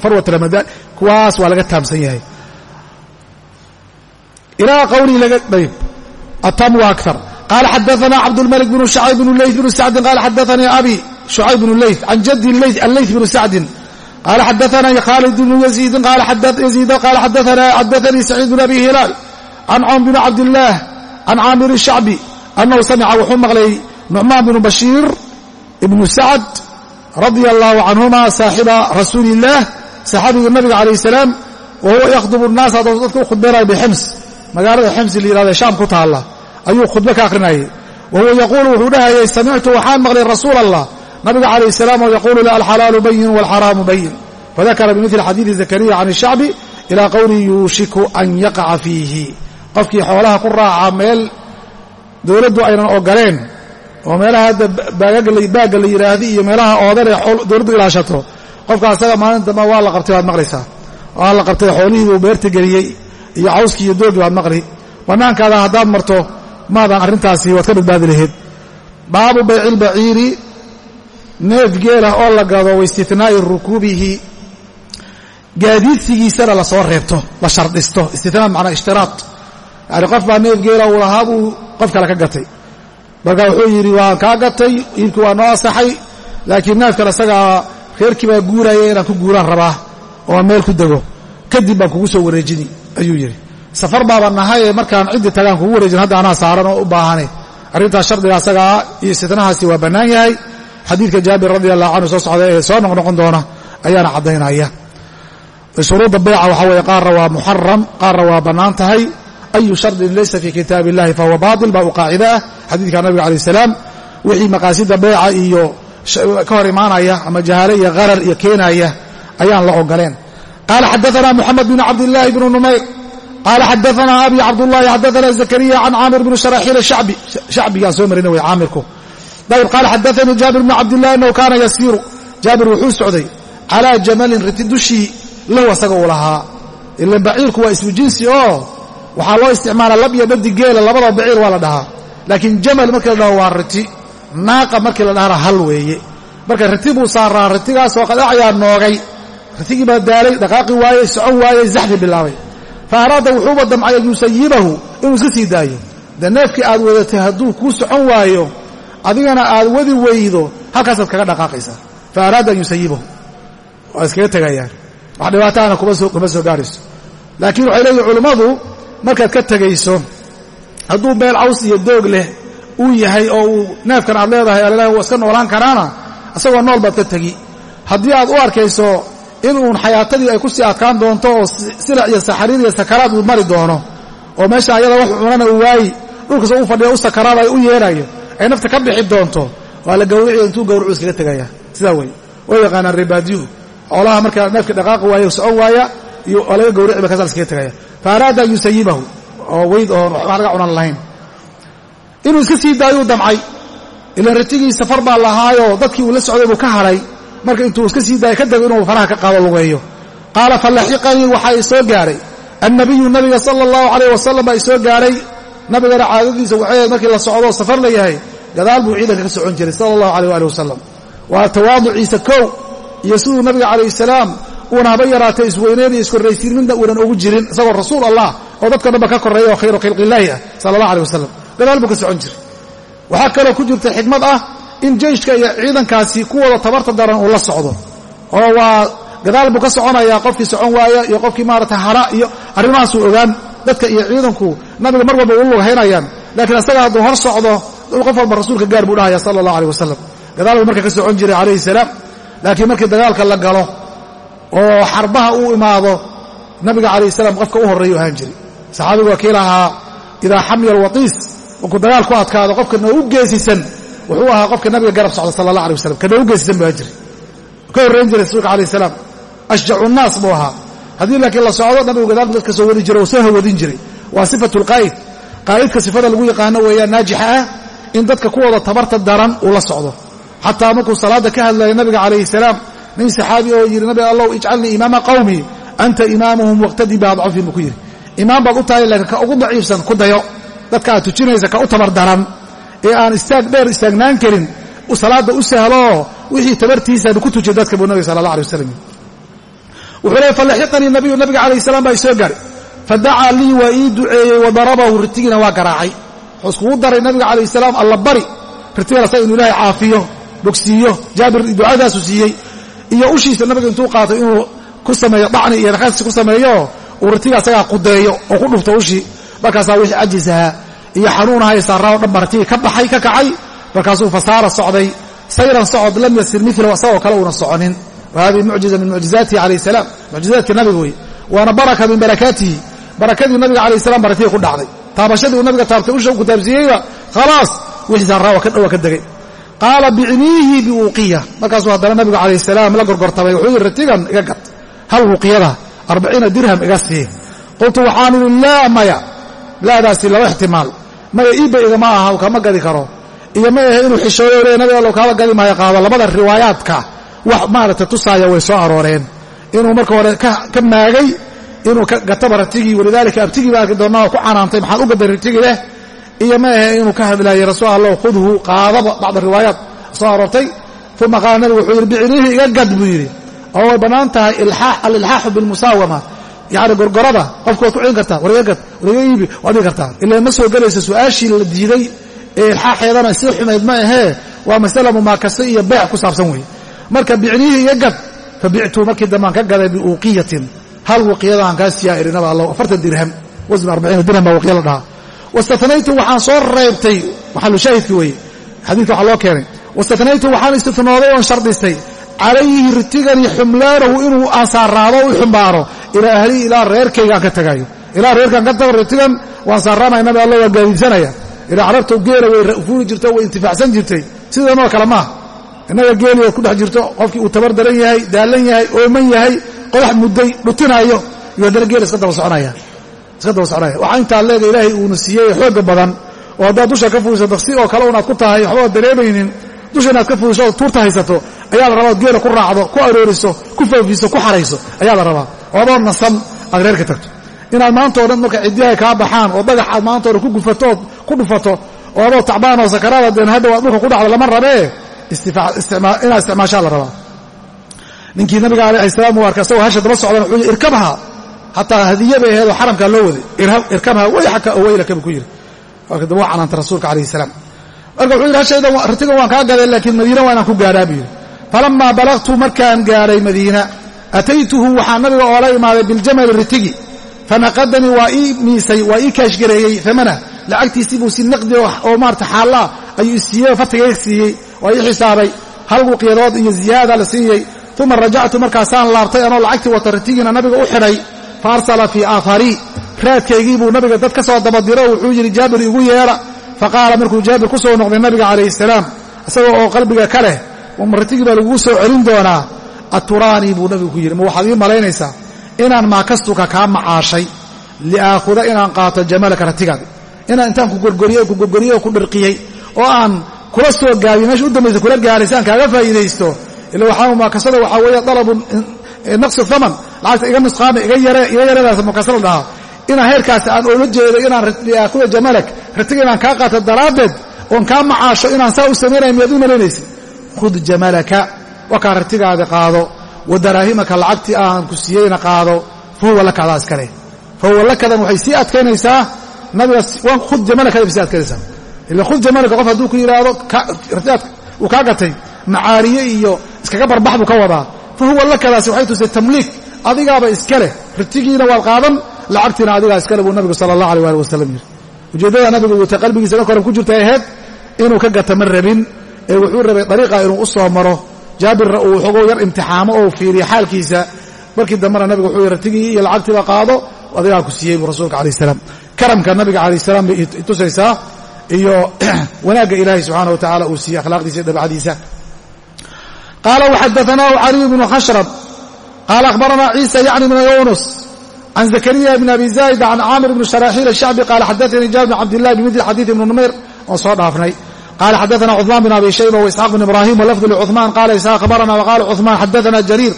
farwat ramadaan kuwaas waa laga taamsan yahay. Ilaa qawlii laga ayb atam wa akar qaala xadaana cabdulmalik bnu shacayb bnu leyth bnu sacdin qaala xadaanii abi shucayb bnu leyth can jaddi alleyth bnu sacdin qaala xadaana khaalid yaziidin yaziida qaala xadaanii saciid bn abi hilaal can coon bn cabdillaah can caamir shacbi annahu samica wuxuu maqlay nucmaan bnu bashiir ibnu sacd radia allahu canhuma saaxiba rasuuli illaah saxaabiga nabiga calayh salaam wa huwa yakhdubu nnaasa adoo dadka u khudbaynaya bixims magaalada ximsi la yihahda shaam ku taalla ayuu khudbo ka akhrinayay wa huwa yaquulu wuxuu dhahayay samictu waxaan maqlay rasuula allah nabiga calayh salaam oo yaquulu li alxalaalu bayin walxaraamu bayin fadakara bimili xadiidi zakariya can shacbi ilaa qowlihi yuushiku an yaqaca fiihi. Qofkii xoolaha ku raaca meel dowladdu aynan ogoleen oo meelaha hadda baagga la yidhaahdi iyo meelaha oodan ee dowladdu ilaashato qofka asaga maalin dambe waa la qabtay waad maqlaysaa. Waa la qabtay xoolihii uu beerta geliyey iyo cawskii iyo doogii waad maqli. Bannaankaada haddaad marto maadan arrintaasi waad ka badbaadi laheyd. Baabu bayci lbaciiri neef geelah oo la gado waistithnaa'i rukuubihi gaadiidsigiisana la soo reebto la shardhisto istithnaa macnaa ishtiraad. Yani qof baa neef geela uu lahaa buu qof kale ka gatay. Marka wuxuu yidhi waan kaa gatay iibkii waa noo asaxay laakiin neefkan isagaa reerkii baa guuraya inaan ku guuraan rabaa oo meel ku dego. Kadib baan kugu soo wareejini ayuu yidhi. Safar baaba nahay markaan ciddii tagaan kugu wareejin hadda anaa saaran oo u baahane. Arrintaas shardiga asagaa iyo istitnahaasi waa bannaan yahay xadiidka jaabir radi allahu canhu soo socda ee soo noqnoqon doona ayaana caddaynaya. Shuruudda beyca waxaa weeye qaarna waa muxaram qaarna waa bannaan tahay. Ayu shardin laysa fii kitaabi illahi fahuwa baatil baa u qaacida ah. Xadiidka nabiga alayh salaam wixii maqaasida beyca iyo ka hor imaanaya ama jahaale iyo harar iyo keenaya ayaan la ogoleen qaala xadaana moxamed bn cabdillaahi bnu numayr qaala xadaana abi cabdullahi xadaana zakariya can caamir bni sharaxiil shacbi shacbigaan soo marina wey caamirku ayb qaala xadaanii jaabir bnu cabdillahi annahu kaana yasiiru. Jaabir wuxuu socday calaa jamalin riti dushii lahu asaga uu lahaa. Ilan baciirku waa ismu jinsi oo waxaa loo isticmaala lab iyo dhadi geela labadaba baciir waa la dhahaa. Laakiin jamal markii la dhaho waa riti naaqa markii la dhahana hal weeye. Marka riti buu saaraa ritigaasoo qadaacayaa noogay. Ritigii baa daalay dhaqaaqi waayey socon waayey zaxfi bilaabay. Fa araada wuxuuba damcay an yusayibahu inuu iska sii daayo. Dee neefkii aad wadatay hadduu kuu socon waayo adigana aad wadi weydo halkaasaad kaga dhaqaaqaysaa. Fa araada an yusayibahu waa iskaga tegayaan wax dhibaataana kuma soo gaarayso. Laakiin waxay leeyihiin culummadu markaad ka tegayso hadduu meel caws iyo doog leh uu yahay oo uu neefkan aad leedahay allah wuu iska noolaan karaana isagoo nool baad ka tegi. Haddii aad u arkayso in uun xayaatadii ay ku sii adkaan doonto oo silac iyo saxariir iyo sakaraad uu mari doono oo meesha ayada wax cunana uu waayi dhulkasa u fadhiyo u sakaraadayo u yeedhayo ay nafta ka bixi doonto waa la gawriciyo intuu gawracu iskaga tegaya sidaa wey way yaqaanaan reebaadiyuhu xoolaha markaa neefka dhaqaaqi waaya socon waaya iyo waa laga gawrici ba kasaa iskaga tegaya fa araada an yusayibahu oo weyd oon waxba laga cunan lahayn. Inuu iska sii daayuu damcay. Ilaan ratigii safar baa lahaayoo dadkii uu la socday buu ka hadhay marka intuu iska sii daaya ka dego inuu faraha ka qaado lugeeyo. Qaala falaxiqanii waxaa i soo gaadhay annabiyu nabiga sala allahu calayh wasalam baa i soo gaadhay nabigana caadadiisa waxay markii la socdoo safar la yahay gadaal buu ciidanka ka socon jiray sala allahu alayh waali wasalam waa tawaaduciisa kow iyo siduu nabiga calayh salaam uuna haba yaraatay isweyneyn iyo iskorraysiin midna uunan ugu jirin isagoo rasuul allah oo dadka dhanba ka korreeya oo khayru khalqillaahi ah sala allah aleh wasalam gadaal buu ka socon jiray. Waxaa kaloo ku jirta xikmad ah in jeyshka iyo ciidankaasi kuwooda tabarta daran uu la socdo oo waa gadaal buu ka soconayaa qofkii socon waaya iyo qofkii maarata hara iyo arrimahaasuu ogaan dadka iyo ciidanku nabiga mar walba u lughaynayaan laakiin asaga hadduu hor socdo qof walba rasuulka gaar buu dhahaya sala allah aleh wasalam gadaal buu marka ka socon jiray calayhi salaam. Laakiin markii dagaalka la galo oo xarbaha uu imaado nabiga calayh salaam qofka u horreeyu ahaan jiray. Saxaabigu waa kii lahaa idaa xamiya alwatiis markuu dagaal ku adkaado qofka noogu geesisan wuxuu ahaa qofka nabiga garab socda sala allah alay wasalam ka noogu geesisan buu ahaan jiray ka horrayn jiray rasuulka alayh salaam ashjacu nnaas buu ahaa haddii laakiin la socdo nabigu gadaal dadka soo wadi jiray oo soo hawadin jiray. Waa sifatu lqaa'id qaa'idka sifada lagu yaqaano weeyaan naajixa ah in dadka kuwooda tabarta daran uu la socdo. Xataa markuu salaadda ka hadlaya nabiga calayhi salaam nin saxaabi oo yidhi nabi allow ijcalnii imaama qawmii anta imaamuhum waqtadii biadcafihim buu ku yidhi. Imaam baad u tahay laakiin ka ugu daciifsan ku dayo. Dadka aad tujinaysa ka u tabar daran. Ee aan istaag dheer istaagnaan karin salaadda u sahloo wixii tabartiisaanu ku tujiy dadka buu nabiga sala allah alay wasalam wuxuu leey falaxiqanii nabiyu nabiga calayhi salaam baa isoo gaadhay fadacaa lii waa ii duceeyey wa darabahu ritigiina waa garaacay. Wuxuu iskugu daray nabiga calayhi salaam alla bari ritigana sa inuu ilaahay caafiyo bogsiiyo jaabir ducadaasu siiyey iyo ushiisa nabiga intuu qaato inuu ku sameeyo dhacni iyo rakhasi ku sameeyo uu ritiga asagaa qudeeyo oo ku dhufto ushii. Markaasaa wixii cajisahaa iyo xanuunaha saarraa o dhan ba ritigii ka baxay ka kacay. Markaasuu fasaara socday sayran socod lam yasir milahu asagoo kale uuna soconin wa hadihi mucjiza min mucjizaatihi calayh salaam mucjizaadkii nabiga wey waana baraka min barakaatihi barakadii nabiga calayh salam ba ritiga ku dhacday taabashadii uu nabiga taabtay usha ku taabsiiyeyba khalaas wixii saarraa waa ka degay qaala bicniihi biwuqiya markaasuu haddana nabigu calayh salaam la gorgortamay wuxuu yidhi ritigan iga gad hal wuqiyada arbaciina dirham iga sii qultu waxaan idhi laa maya laadaasi laba ixtimaal maya iibba igama aha kama gadi karo iyo ma ahe inuu xishooyo le nabiga allow kaaba gadi wax maaragtay tusaaya way soo arooreen. Inuu marka hore ka maagay inuu gataba ratigii walidaalika abtigii baa arki doonnaa oo ku canaantay maxaad u gaday ratigii leh? Iyo ma ahe inuu ka hadlaayey rasuul allah khudhu qaadaba bacda riwaayaat soo aroortay. Uma qaala nabigu wuxuu yidhi bicniihi iga gad buu yidhi. Oo way bannaan tahay alilxaaxu bilmusaawama. Yacni gorgorada qofka waad ku celin kartaa war iga gad war iibi waad dhigi kartaa. Ila ma soo gelayso su'aashii la diiday ee ilxaaxeedana sii xumayd ma ahee waa masala mumaakase iyo beec ku saabsan weeye marka bicniihi iga gad fa bictuu markii dambaan ka gaday biuuqiyatin hal wuqiyada aan kaa siiyaa irinaba alla afartan dirham wasn arbaciina dirham baa wuqiya la dhahaa. Wastatnaytu waxaan soo reebtay maxalushaahidki weeye xadiidka waxaa loo keenay. Wastatnaytu waxaan istinooday oon shardhistay calayhi ritigani xumlaanahu inuu aansaaraado u xumbaaro ilaa ahlii ilaa reerkaygaan ka tagayo. Ilaa reerkaan ka tago ritigan waan saaraanaya nabi alla waan gaadiibsanaya ilaa carabta geela way fuuli jirto way intifaacsan jirtay. Sidanoo kale maaha innaga geeli ood ku dhex jirto qofkii uu tabar daran yahay daallan yahay ooman yahay qodax mudday dhutinaayo iyo haddana geela iska daba soconaya. Iska daba soconaya. Waxaa intaa leega ilaahay uuna siiyey xooga badan oo haddaad dusha ka fuuliso daqsi oo kale unaad ku tahay waxba ad dareemaynin dusha inaad ka fuuliso ood tuurta haysato ayaa la rabaa od geela ku raacdo ku arooriso ku foofiso ku xarayso ayaa la rabaa. Oo adoo nasan aad reerka tagto. Inaad maanta o dhan marka ciddiyaha kaa baxaan oo dhagax aad maanta o dhan ku gufato ood ku dhufato oo adoo tacbaan oo sakaraada deen hadhow aad dhulka ku dhacdo lama rabee inaad isticmaashaa la rabaa. Ninkii nabiga alayh salaam uu arkay asagoo hasha daba socdana wuxuu yidhi irkabha. Hataa hadiye bay aheedoo xaramkaa loo waday. Irkabha wayxaka oo ku yidhi. Marka daba canaanta rasuulka alayhi salaam. Marka wuxuu yidhi hashaydan ritigan waan kaa gaday laakiin madiina waa ku gaadhaa buu yidhi. Falammaa balagtu markaan gaadhay madiina ataytuhu waxaa nabiga oola imaaday biljamali ritigi fanaqadanii waa ii miisay waa ii kaashgareeyey famana lacagtiisii buu si naqdi oo maarata xaallaa ayuu isiiyey fartigayga siiyey waa ii xisaabay. Hal wuqyadood iyo ziyaada la siiyey. Uma rajactu markaasaan laabtay anoo lacagtii wata ritigiina nabiga u xidhay. Fa arsala fii aatharii raadkaygii buu nabiga dad ka soo dabadiro. Wuxuu yidhi jaabir igu yeedha. Faqaala markuu jaabir ku soo noqday nabiga calayhi salaam isagoo oo qalbiga ka leh martigii baa lagugu soo celin doonaa? Aturaanii buu nabigu ku yidhi. Ma waxaad ii malaynaysaa? Inaan maakastuka kaa macaashay. Liaakhuda inaan qaato jamalaka ratigaadi inaan intaan ku gorgoriyey ku gorgoriyey oo ku dhirqiyey oo aan kula soo gaabiyo meesha u dambaysa kula gaaray si aan kaaga faa'iidaysto. Ila waxaa maakasada waxaa weeye dalabun naqsi thaman. Lacagta iga nusqaama iga yaradaas makasada dhahaa inaan heerkaasi aan oola jeedo inaan liaakhuda jamalak ratiga inaan kaa qaato daraaddeed oon kaa macaasho inaan saa u samaynaya miyaad u malaynaysa. Khud jamalaka wakaa ratigaadi qaado. Wa daraahimaka lacagtii aan ku siiyeyna qaado. Fa huwa laka adaa iskale fa huwa lakadan waxay sii adkaynaysaa. Nabiga khud jamalaka bay sii adkaynaysaa ila khud jamalaka qof hadduu ku yidhaahdo uu kaa gatay macaariye iyo iskaga barbax buu ka wadaa. Fa huwa lakadaasi waxay tusay tamliik adigaaba iska leh. Ritigiina waad qaadan lacagtiina adigaa iskale buu nabigu sala allah alay ali wasalam yidhi ujeeddada nabigu wuta qalbigiisa ka koran ku jirtay ahayd inuu ka gata ma rabin ee wuxuu rabay dariiqa inuu u soo maro. Jaabirna uu xogow yar imtixaamo oo fiiriya xaalkiisa. Markii dambena nabiga wuxuu ratigii iyo lacagtiiba qaado adigaa ku siiyey buu rasuulka alayh salaam. Karamka nabiga calayh salaam bay tusaysaa iyo wanaagga ilaahay subxaana wa tacala uu siiyey akhlaaqdiisa iyo dabacdiisa qaala waxadaanaahu caliy bnu khashrab qaala akhbaranaa ciisa yacni bna yunus can zakariya bn abi zaa'id can caamir bni sharaaxiil ashacbi qaala xadaanii jaabir bn cabdillahi bimidli xadiid ibni numayr oo soo dhaafnay qala xadaana cuثman bn abi shayba waisxaaq bn ibrahim walafdu lcuثman qala isxaaq akhbarana waqala cuثman xadaana jariir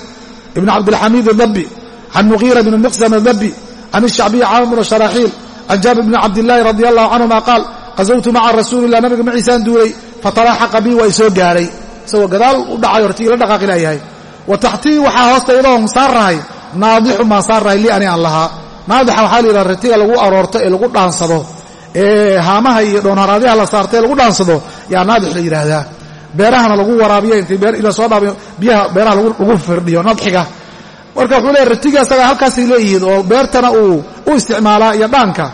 ibn cabdilxamiid اdabi can mugiira bn miqsam اdabi can الshacbiyi caamir bn sharaaxiil can jaabir bni cabdillahi radi allahu canهuma qaal qazawtu maca rasuuli lah nabiga maciisaan duulay fatalaaxaqa bi waa isoo gaadhay isagoo gadaal u dhacay hortii ila dhaqaaqi laayahay wa taxtii waxaa hoostaydoo saarrahay naadixun baan saarrahay li ani aan lahaa. Naadixa waxaa la yidhaha ratiga lagu aroorto ee lagu dhaansado. Ee haamaha iyo dhoonharaadyaha la saarta ee lagu dhaansado yaa naadix la yidhaahdaa. Beerahana lagu waraabiyo intay la soo dhaabiyo biyaha beeraha lagu firdhiyo nadxiga marka wuxuu leeya ratiga asagaa halkaasay leeyihiin oo beertana uu u isticmaalaa iyo dhaanka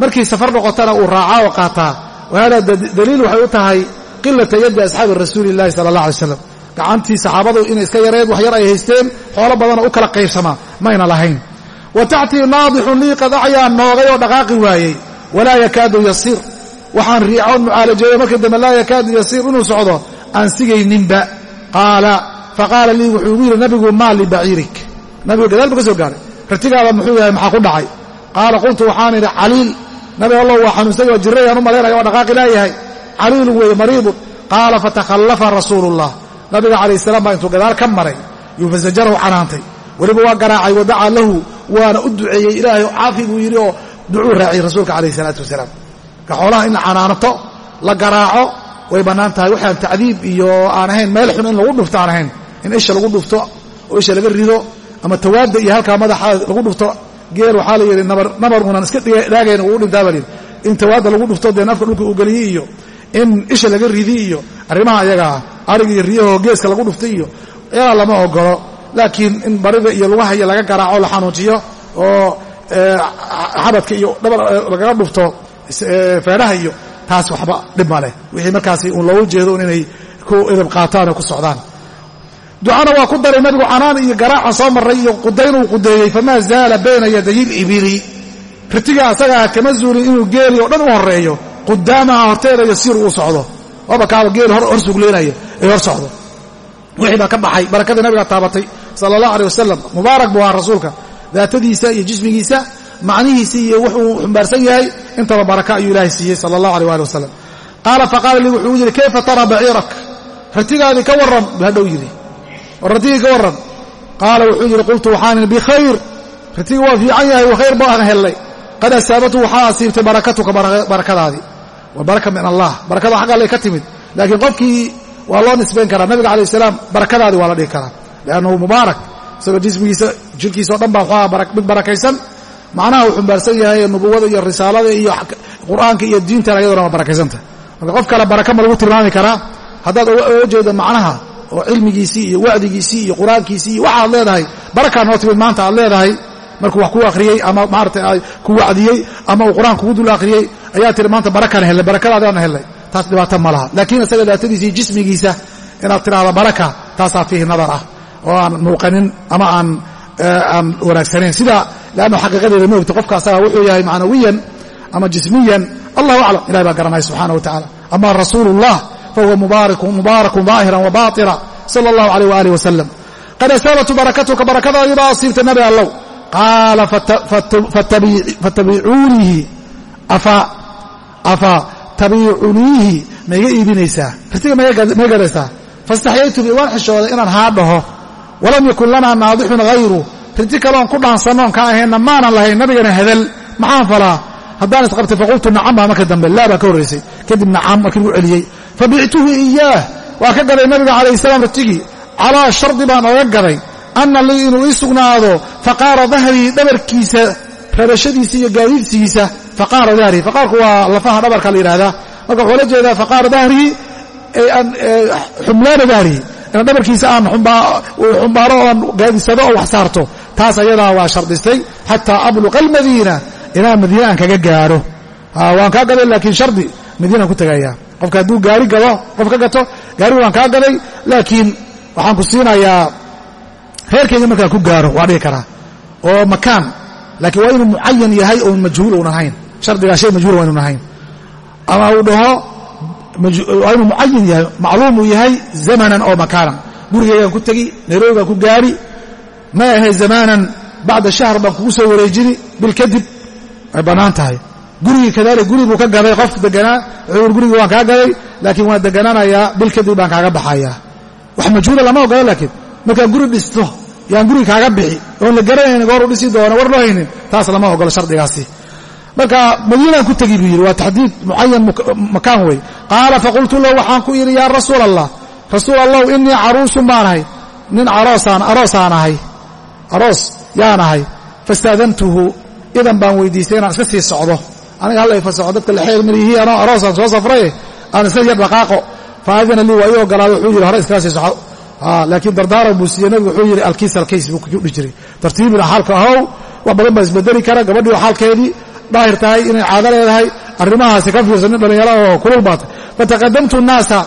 markii safar noqotana uu raacaa oo qaataa wahada daliil waxay u tahay qilata yaddi asxaabi rasuuli illahi sala allah alay slam gacantii saxaabadu inay iska yareed wax yar ay haysteen xoolo badana u kala qaybsamaa mayna lahayn. Wa taxtii naadixun lii qad acyaan noogay oo dhaqaaqi waayey walaa yakaadu yasiir. Waxaan riicoon mucaalajeeyo markii dambe laa yakaadu yasiir inuu socdo aan sigayninba. Qaala faqaala lii wuxuu igu yidhi nabigu maa libaciirik nabigu gadaal bu ka soo gaaray. Ratigaada muxuu yahay maxaa ku dhacay? Qaala qultu waxaan idhi caliil nabi allah waa xanuunsanya waa jirayaan u malaynaya waa dhaqaaqi laayahay caliilun weeye mariidun qaala fatakhallafa rasuulullah. Nabiga calayh salaam baa intuu gadaal ka maray yuu fasajarahu canaantay. Weliba waa garaacay wadacaa lahu waana u duceeyey ilaahay caafi buu yidhi oo ducuu raaciyey rasuulka calayh isalaatu wasalaam. Ka xoolaha in la canaanato la garaaco way bannaan tahay. Waxaan tacdiib iyo aan ahayn meel xun in lagu dhufto aan ahayn in isha lagu dhufto oo isha laga rido ama tawaadda iyo halkaa madaxa lagu dhufto geel waxaa la yidhi nabar unan iska dhaagayn uu dhintaa baa layidhi in tawaadda lagu dhufto dee nafka dhulka uu geliye iyo in isha laga ridi iyo arrimaha ayagaa ariga iyo riyahoo geeska lagu dhuftay iyo yadaa lama ogolo laakiin in barida iyo lugaha iyo laga garaaco la xanuujiyo oo xabadka iyo dhabar lagaga dhufto feedhaha iyo taas waxba dhib ma leh. Wixii markaasi uun loogu jeedo inay ku edab qaataan oo ku socdaan ducana waa ku daray nabigu canaan iyo garaacan soo marray iyo qudayn uu qudeeyey famaa zaala bayna yaday libili ritiga asagaa kama zuulin inuu geeli oo dhan u horeeyo qudaamaha horteeda yasiir uu socdo. Waaba kaaba geeli hor sugleenaya ee hor socdo. Wixii baa ka baxay barakadii nabiga taabatay sala allah aleh wasalam mubaarak buu ahaa rasuulka. Daatadiisa iyo jismigiisa macnihiisa iyo wuxuu xumbaarsan yahay intaba baraka ayuu ilaahay siiyey sala allah aleh ali wasalam qaala faqaala lii wuxuu yidhi kayfa taraa baciirak? Ratigaadii ka warran buu hadhow yidhi ratigii ka warran. Qaala wuxuu yidhi qultu waxaan bikhayr. Ratigii waa fiican yahay wakhayr baan hellay qad asaabatu waxaa asiibtay barakatuka barakadaadii. Wa baraka min allah. Barakada xagga ka timid. Laakiin qofkii waa loo nisbayn karaa. Nabiga calayh salaam barakadaadii waa la dhihi karaa. Liannahu mubaarak. Isagoo jismigiisa jirkiisa o dhan baa waxaa mid barakaysan. Macnaha uu xumbaarsan yahay nubuwada iyo risaalada iyo qur'aanka iyo diintana iyadona waa barakaysanta marka qof kale baraka ma lagu tilmaami karaa. Haddaad oga jeedo macnaha oo cilmigiisii iyo wacdigiisii iyo qur'aankiisii iyo waxa ad leedahay barakaa noo timid maanta aad leedahay. Markuu wax ku akhriyey ama maarata ku wacdiyey ama uu qur'aan kugu dul akhriyey ayaa tiri maanta barakaan hellay barakadaadaan hellay taas dhibaato ma laha. Laakiin isaga daatadiisa iyo jismigiisa inaad tidhahda baraka taasaa fiihi nadar ah oo aan muuqanin ama aan aan wanaagsanayn. Sida leannu xaqiiqadeeda ma ogta qofka asaga wuxuu yahay macnawiyan ama jismiyan allahu aclam. Ilahi baa garanaya subxaana wa tacala ama rasuulu llah fahuwa mubaarakun daahiran wa baطina sala allahu alayh waalih wasalam qad asaabatu barakatuka barakadaadii baa asiibtay nabi allow qaala fatabicuunihi afa tabiicuniihi ma iga iibinaysaa ritiga ma gadaysaa faاstaxyaytu bi waan xishooday inaan haa dhaho walam yakun lanaa naadixun hayru rinti kaloon ku dhaansannoon ka ahayna maanan lahayn nabigana hadal maxaan falaa haddaan isqabtay faqultu nacam baa marka dambe laa baa ka horraysay kadib nacam markii lagu celiyey fabictuhu iyaah. Waa ka gaday nabiga calayh salaam ritigii calaa shardi baan oga gaday anna lii inuu ii sugnaado faqaara dahrii dhabarkiisa rarashadiisa iyo gaadiidsigiisa faqaara dahrii. Faqaarku waa lafaha dhabarka la yidhahdaa marka wuxuu la jeedaa faqaara dahrii xumlaana dahrihi in dhabarkiisa aan xumbaaro oon gaadisado oo wax saarto. Taas ayadaa waa shardistay xataa abluqa almadiina. Ilaa madiina aan kaga gaaro. Waan kaa gaday laakiin shardi madiinaan ku tegaya qofka hadduu gaari gado qof ka gato gaarigu waan kaa gaday laakiin waxaan ku siinayaa reerkayga markaan ku gaaro waa dhihi karaa oo makaan laakiin waa inuu mucayan yahay oon majhuul uun ahayn. Shardigaa shay majhuul waa inuun ahayn. Ama uu dhaho waa inuu mucayan yahay macluum uu yahay zamanan oo makaanan. Gurigaygaan ku tegi nairobi baan ku gaari ma ahay zamaanan bacda shahr baan kugu soo wareejini bil kadib ay bannaan tahay gurigii kadalik guri buu ka gaday qof deganaa wuxuu gurigii waan kaa gaday laakiin waan deganaanayaa bil kadib baan kaaga baxayaa. Wax majhuula lama ogolo laakiin markaan guri dhisto yaan guriga kaaga bixi oon la garanayn goor u dhisi doono war loo taas lama ogolo shardigaasi. Marka madiinaan ku tegi buu yidhi waa taxdiid mucayan makaan wey. Qaala faqultu lahu waxaan ku yidhi yaa rasuul allah rasuul allahu inii caruusun baan ahay. Nin aroosaan aroosaan ahay. Aroos yaan ahay. Fastaadantuhu idan baan weydiistay inaan iska sii socdo aniga halla ifasaxo dadka lexeel malihi anoo aroosaan soo safraye aan iska yar dhaqaaqo. Faadina lii waa ii ogolaaday wuxuu yidhi hore iskala sii soco laakiin dardaaran buu siiyey nabigu wuxuu yidhi alkiis alkays buu kudhi jiray. Tartiibina xaalka ahow wax badan baa isbedeli kara gabadhii xaalkeedii daahir tahay inay caado leedahay arrimahaasi ka fiirsan nin dhallinyaro oo kulul baatay. Fataqadamtu nnaasa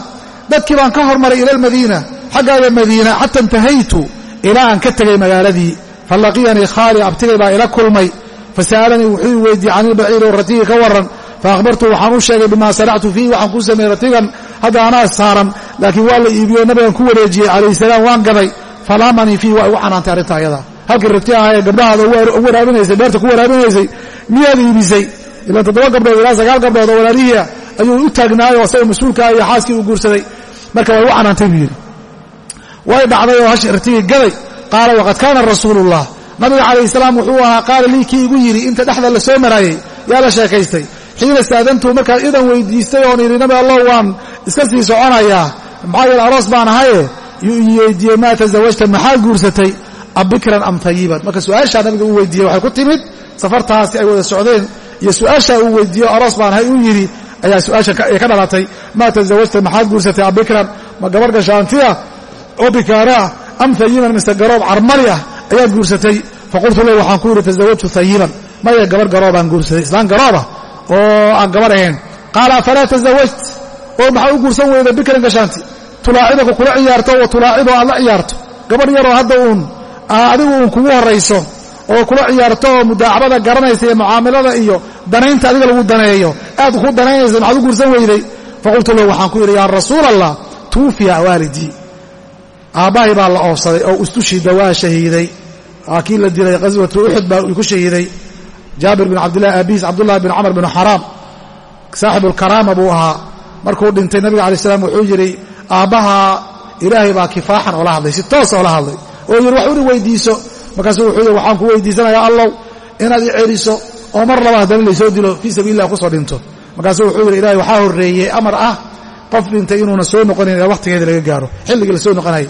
dadkii baan ka hormaray ila almadiina xaggaada madiina xata intahaytu ilaa aan ka tegay magaaladii. Falaqiyanii khaali abtigay baa ila kulmay fasa'alanii wuxuu i weydiiyey can ilbaciiri ratigii ka warran faahbartu waxaan u sheegay bima sanactu fiihi waxaan kuu sameeyey ratigan hadda anaa saaran laakiin waa la iibiyo nabigan ku wareejiyey calayh salaam waan gaday falaamanii fiihi waa igu canaantay arrinta ayada halkii rati ahaa ee gabdhahaada u waraabinaysay beerta ku waraabinaysay miyaad iibisay ilaa toddoba gabdhood ilaa sagaal gabdhood oo walaalihiia ayuu u taagnaayoo asagoo mas'uulkaa iyo xaaskii uu guursaday marka waa igu canaantay buu yidhi way dhacday oo ratigii gaday qaala waqad kaana rasuulullah nabiga calayh salaam wuxuu ahaa qaala lii kii igu yidhi inta dhexda la soo maraayey yaa la sheekaystay. Xiina istaadantuu markaan idan weydiistay oon yidhi nabi allah waan iska sii soconayaa. Maxaa yeele aroos baan ahaye yuu ii weydiiyey maa tasawajta maxaad guursatay? Abikran am tayiban marka su'aashaa nabiga uu weydiiyey waxay ku timid safartaasi ay wada socdeen iyo su'aashaa uu weydiiyo aroos baan ahay uu yidhi ayaa su'aasha ka dhalatay. Maa tasawajta maxaad guursatay abikran? Ma gabar gashaantiya? Oo bikaaraa am tayiban mise garoob carmali ah ayaad guursatay? Faqultu lahu waxaan ku yidhi tasawajtu tayiban maya gabar garoobaan guursaday. Islaan garooba oo aan gabar ahayn. Qaala afalaa tasawajt oo maxaa u guursan weyda bikran gashaanti. Tulaaciduka kula ciyaarto wa tulaacidu aad la ciyaarto. Gabar yaroo hadda uun adigu uun kugu horayso oo kula ciyaarto oo mudaacabada garanaysa iyo mucaamilada iyo danaynta adiga lagu daneeyo. Aad ku danaynaysa maxaad u guursan weyday? Faqultu lahu waxaan ku yidhi yaa rasuul allah tuufiya waalidii. Aabbahay baa la oofsaday oo istushida waa shahiiday kii la dilay qaswatu uxud baa ku shahiiday jaabir bin cabdillahi abiis cabdullahi bin camar bin xaraam saaxibulkaraama buu ahaa. Markuu dhintay nabiga alai slam wuxuu yidhi aabbaha ilaahay baa kifaaxan oola hadlay si toosa oola hadlay. Oo yidhi wax uni weydiiso. Markaasuu wuxuu yidhi waxaan ku weydiisanayaa allow inaad i celiso oo mar laba haddana laysoo dilo fii sabiililah ku soo dhinto. Markaasuu wuxuu yidhi ilahay waxaa horreeyey amar ah qof dhintay inuuna soo noqonayn ilaa waqtigeeda laga gaaro. Xilligii la soo noqonayay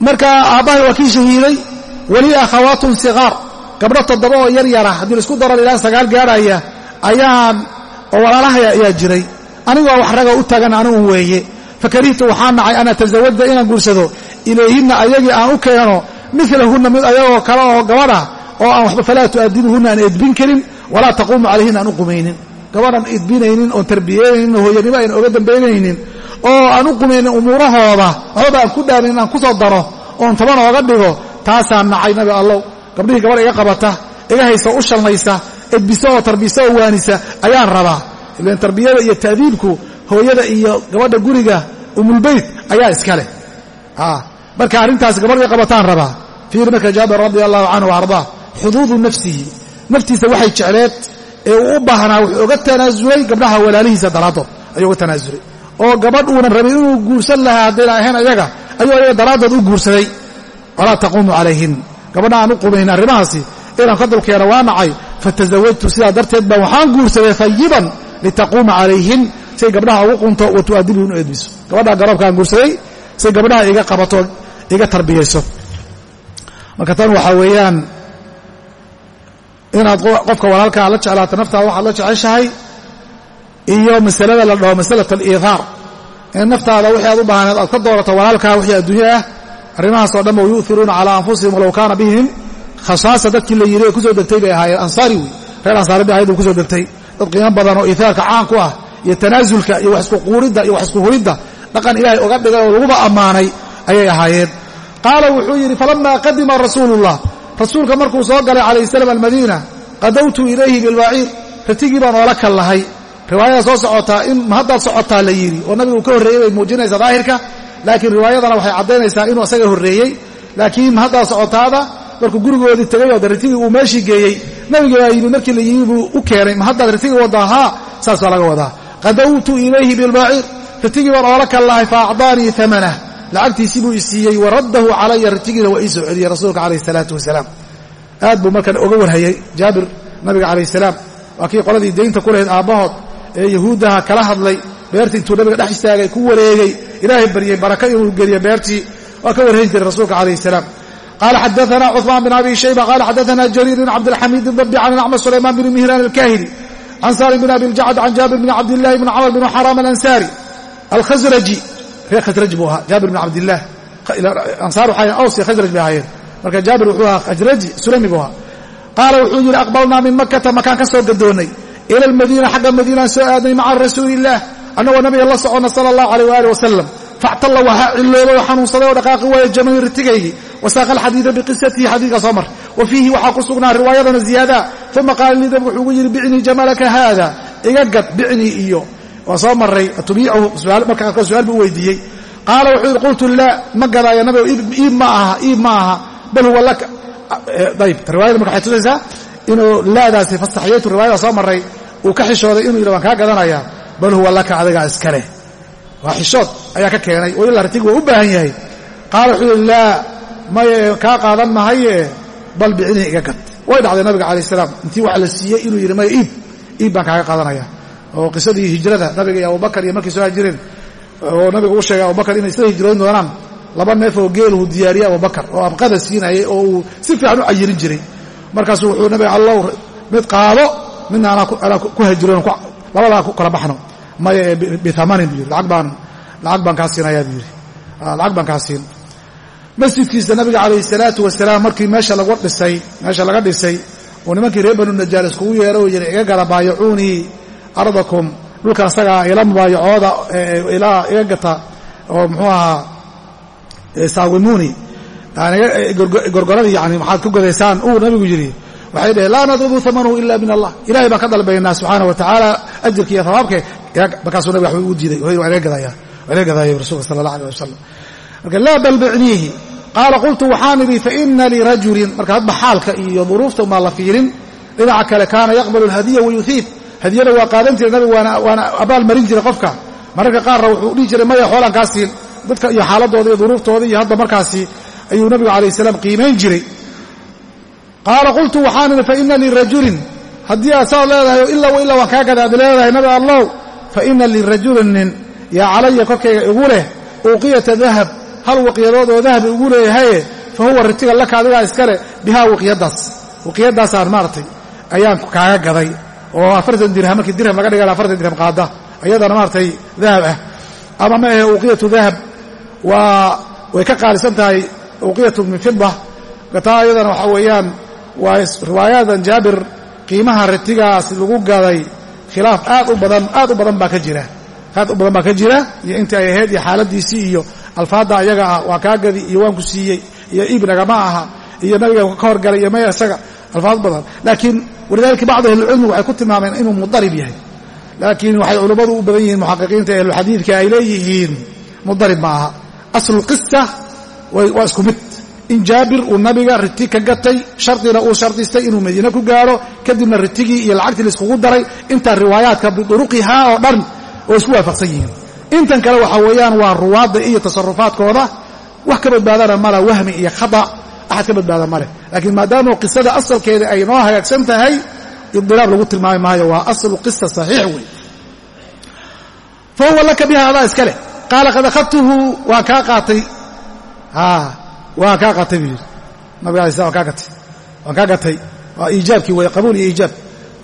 marka aabbahay waa kii shahiiday weli akhawaatun siqaar gabdho toddoba oo yar yara haddii la isku daro ilaa sagaal gaarhaya ayaan oo walaalahaya ayaa jiray. Anigoo wax raga u tagan anigu weeye. Fakarihtu waxaan nacay an atazawaja inaan guursado ilayhinna ayagii aan u keeno milahunna mid ayagoo kale oo gabadha oo aan waxba falaa tu'adibuhunna aan edbin karin walaa taquumu calayhinna aan u qumaynin. Gabadhan edbinaynin oon tarbiyeynaynin oo hooyanimo ayna oga dambaynaynin oo aan u qumaynin umuurahooda waxbaba aan ku dhaamin inaan ku soo daro oon toban ooga dhigo taasaan nacay nabi allow. Gabdhihii gabadh iga qabata iga haysa u shalmaysa edbisa oo tarbisa oo waanisa ayaan rabaa. Ilan tarbiyada iyo ta'diibku hooyada iyo gabadha guriga umulbeyt ayaa iska leh. Marka arrintaas gabadh iga qabataan rabaa. Fiir marka jaabir radia allahu canhu ardaa xuduudu nafsihi. Naftiisa waxay jecleed ee uu u baahnaa wuxuu oga tanaasulay gabdhaha walaalihiisa daraaddood. Ayuu uga tanaasulay oo gabadh uunan rabin inuu guursan lahaa haddayna ahayn ayaga ayuu ayaga daraaddood u guursaday. Walaa taquumu calayhin. Gabadha aan u qumayn arrimahaasi inaan ka dulkeena waa nacay fatasawajtu sidaa darteed baan waxaan guursaday fayiban litaquuma calayhin. Say gabdhaha ugu qunto wa tu'adibu inu edmiso gabadhaa garoobkaan guursaday say gabdhaha iga qabato iga tarbiyayso. Marka tan waxaa weeyaan inaad qofka walaalkaa la jeclaato naftaada waxaad la jeceshahay iyo masalada la dhaho masalat aliihaar in naftaada wixii aad u baahneed aad ka doorato walaalkaa wixii adduunye ah arrimahaasoo dhan wa yu'iruuna calaa anfusihim walow kaana bihim khasaasa dadkii la yidhi ee ku soo degtay bay ahaayeen. Ansaari wey reer ansaari bay ahayd ku soo degtay. Dad qiimo badan oo iihaarka caan ku ah iyo tanaasulka iyo wax isku quuridda iyo wax isku huridda dhaqan ilaahay oga dhigay oo laguba ammaanay ayay ahaayeen. Qaala wuxuu yidhi falamaa qadima rasuulullah. Rasuulka markuu soo galay calayh salaam almadiina qadawtu ilayhi bilbaciir ratigii baan oola kal lahay riwaayada soo socotaa in haddaad socotaa la yidhi oo nabigu ka horreeyey bay muujinaysaa daahirka laakiin riwaayadana waxay caddaynaysaa inuu isaga horreeyey. Laakiin haddaad socotaada markuu gurigoodii tegay oo ratigii uu meeshii geeyey nabiga baa yimi markii la yimi buu u keenay ma haddaad waddaa? Haa saas baa laga wadaa. Qadawtu ilayhi bilbaciir. Ratigii baan oola kal lahay fa acdaanii lacagtiisii buu isiiyey waraddahu calaya ratigiina waa ii soo celiyey rasuulka calayh salaatu wasalaam aad buu markan oga warhayey jaabir nabiga calayh salaam. Waa kii qoladii daynta ku lahayd aabbahood ee yahuuddaha kala hadlay. Beertii intuu nabiga dhex istaagay ku wareegay. Ilaahay baryey baraka inuu geliyo beertii. Waa ka warhayn jiray rasuulka calayh salaam. Qaala xadaana cuثmaan bin abi shayba qaala xadaana jariir bin cabdilxamiid dabi can acma sulaymaan bin mihraan alkahili can salim bin abi ljacd can jaabir bin cabdillahi bn camr bin xaram alansaari alkhasraji reer khasraj buu ahaa jaabir bin cabdillaah ansaar waxay aws iyo khasraj bay ahaayeen. Marka jaabir wuxuu ahaa khasraji sulami buu ahaa. Qaala wuxuu yidhi aqbalnaa min makata ila almadiina xagga madiinaan soo aadnay maca rasuuli illaah annagoo nabiga la soconna sala allahu alayh waali wasalam factalla waxaa ciloobay oo xanuunsaday oo dhaqaaqi waaya jamani ritigaygii wasaaqa alxadiida biqisatihi xadiidka soo mar wa fiihi waxaa ku sugnaa riwaayadana ziyaada uma qaala lii nabigu wuxuu ugu yidhi bicnii jamalaka haada iga gad bicnii iyo waa soo maray tubiichu marka qaarkood su'aal buu weydiiyey qaala wuxuu yidhi qultu laa ma gadaayo nabigo iib ma aha iib ma aha bal huwa laka ayb riwayada marka uu ka xishooday inuu yidhi waan kaa gadanayaa bal huwa laka adigaa iskaleh waa xishood ayaa ka keenay oo ilaa ratigu waa u baahan yahay. Qaala wuxuu yidhi laa maye kaa qaadan mahaye bal bicnii iga gad. Way dhacday nabiga calayh salaam intii waxa la siiyey inuu yidhi maya iib iib baan kaaga qaadanaya. Oo qisadii hijrada nabiga iyo abubakar iyo markay soo hajireen oo nabiga uu sheegay abubakar inay isla hijroon doonaan laba neef oo geeluhu diyaariyey abubakar oo abqada siinayay oo uu si fiican u cayirin jiray. Markaasuu wuxuu nabiga allow mid qaado midna ku hajroon labadaa kala baxno. Maya biamanin buu lacag baan lacag baan kaa siinayaa buu yidhi. Lacag baan kaa siin. Masjidkiisa nabiga calayhi salaatu wasalaam markii meesha lagu dhisay meesha laga dhisay oo nimankii reer banu najaar iskugu yeero oo yidhi iga gala baayacuunii ardakum. Dhulka asagaa ila mubaayacooda ilaa iga gata oo muxuu ahaa saawimuuni gorgoradii yani maxaad ku godaysaan uu nabigu yidhi waxay dhaheen laa nadribu amanuhu ila min allah. Ilahay baan ka dalbaynaa subxaana wa tacaala ajirka iyo hawaabke markaasuu nabig waxba u diiday waa iga gadaya gadaya rasuulka sala allah aleh wasalam marka laa bal bicniihi qaala qultu waxaan idhi faina lirajulin marka hadba xaalka iyo duruufta umaa la fiirin dhinaca kale kaana yaqbalu alhadiya wayuhiib hadiyada waa qaadan jiray nabigu waana abaal marin jiray qofka. Mararka qaarna wuxuu dhihi jiray maya xoolaan kaa dadka iyo xaaladooda iyo duruuftooda iyo hadda markaasi ayuu nabigu calayh salaam qiimayn jiray qaala qultu waxaan idhi faina lirajulin haddii aad saad leedahay ilaa wa ilaa waan kaa gadaad leedahay nabi allow faina lirajulin nin yaa calaya korkayga igu leh uuqiyata dahab hal wiqyadood oo dahab igu leeyahaye fa huwa ritiga laka adigaa iskale bihaa wiqyadaas wiqyadaasaan maaragtay ayaan kaaga gaday. Oo afartan dirham markii dirham laga dhigan afartan dirham qaada ayadana maaragtay dahab ah. Ama ma ahe uqiyatu dahab waa way ka qaalisan tahay uqiyatu min fida taa ayadana waxaa weeyaan waa riwaayadan jaabir qiimaha ritigaas lagu gaday khilaaf aad u badan aad u badan baa ka jira. Aad u badan baa ka jira iyo intii ay ahayd iyo xaaladiisii iyo alfaadda ayaga ah waa kaa gadi iyo waan ku siiyey iyo iibnagama aha iyo nabiga ka horgalay iyo maya isaga alfaad badan. Laakiin walidalika bacdu ahlicilmi waxay ku tilmaameen inuu mudarib yahay. Laakiin waxay culummadu u badan yihiin muxaqiqiinta ahluxadiidka ay leeyihiin mudarib ma aha. Aslulqisa waa isku mid in jaabir uu nabiga riti ka gatay shardina uu shardistay inuu madiine ku gaaro kadibna ritigii iyo lacagtii laiskugu daray intaa riwaayaadka biduruqihaa oo dhan oo isku waafaqsan yihiin. Intan kale waxaa weeyaan waa ruwaadda iyo tasarufaadkooda wax ka badbaadana mala wahmi iyo khata axad ka badbaada ma leh. Laakiin maadaama qisada asalkeeda ay noo hagaagsan tahay idiraab lagu tilmaami maayo waa aslu qisa saxiix wey fa huwa laka biha adaa iska leh. Qaala qad akhadtuhu waan kaa qaatay waa kaa qaatay buu yidhi nabiga alay slam waan kaa gatay waan kaa waa iijaabkii way qabuul iyo iijaab.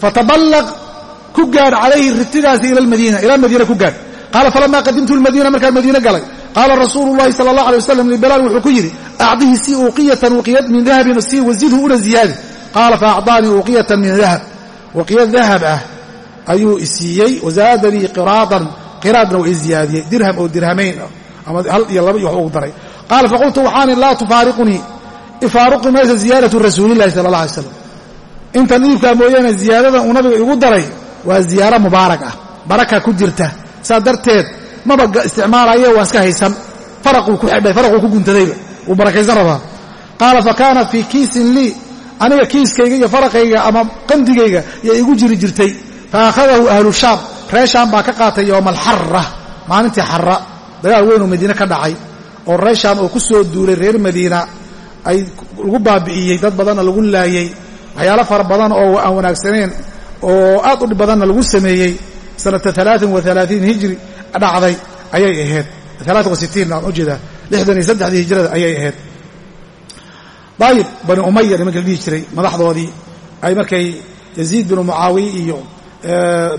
Fataballaq ku gaadh calayhi ritidaasi ila almadiina ilaa madiina ku gaadh qaala falamaa qadimtu lmadiina markaan madiine galay. Qaala rasuulu llahi sala allah alay wasalam libilaal wuxuu ku yidhi acdihi sii uuqiyatan uqiyad min dahabin sii wazidhu una ziyaadi. Qaala faacdaanii uuqiyatan min dahab. Waqiyad dahab ah ayuu isiiyey wazaadanii qiraadan qiraadna waa ziyaadiyey dirham oo dirhamayn ama hal iyo laba iyo wax ugu daray qaala faqultu waxaani laa tufaariqunii ifaaruqi maysa ziyaadatu rasuulillahi sala allah alay slam intan iibkaa mooyaane ziyaadada uu nabiga igu daray waa ziyaaro mubaarak ah baraka ku jirta saa darteed maba isticmaalayo waa iska haysan faraquu ku xidhay faraquu ku guntadayba wuu barakaysan rabaa qaala fa fii kiisin lii aniga kiiskayga iyo faraqayga ama qandigayga yay igu jiri jirtay fa ahlu shaam ree shaam baa ka qaatay yowma alxarra maalintii xarra dagaal weynoo madiine ka dhacay shaam oo ku soo duulay reer madiina ay lagu baabi'iyey dad badanna lagu laayey waxyaalo fara badan oo aan wanaagsaneen oo aad u dhib badanna lagu sameeyey sanata alaain wa alaaiin hijri dhacday ayay ahayd. Alaaa wa sittiin aan u jeedaa lixdan iyo saddexdii hijrada ayay ahayd. Daayib bani umaya nimanka la dhihi jiray madaxdoodii ay markay yaziid binu mucaawiya iyo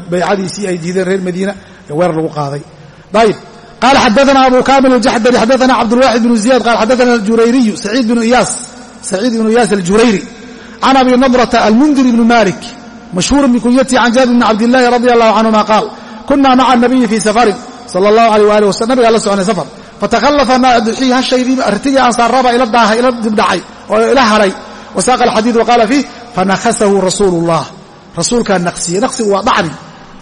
baycadiisii ay diideen reer madiina weerar lagu qaaday. Daayib qaala xadaana abu kamil aljaxdari xadaana cabdulwaxid bnu ziyad qaala xadaana aljurayriyu saciid bnu iyaas aljurayri can abi nadrata almundir ibni malik mashhuura bikunyatihi can jaabir bni cabdillahi radi allahu canhuma qaal kuna maca anabiyi fii safarin sala allahu aleyh waali wasalam nabigaa la soconay safar fatakhallafa naadixii hashaydii ritigii ansaarraba ila daahay ila dibdhacay oo ila haray wasaaqa alxadiid wa qaala fiih fanakhasahu rasuulu ullah rasuulkaa naqsiyey naqsigu waa dacni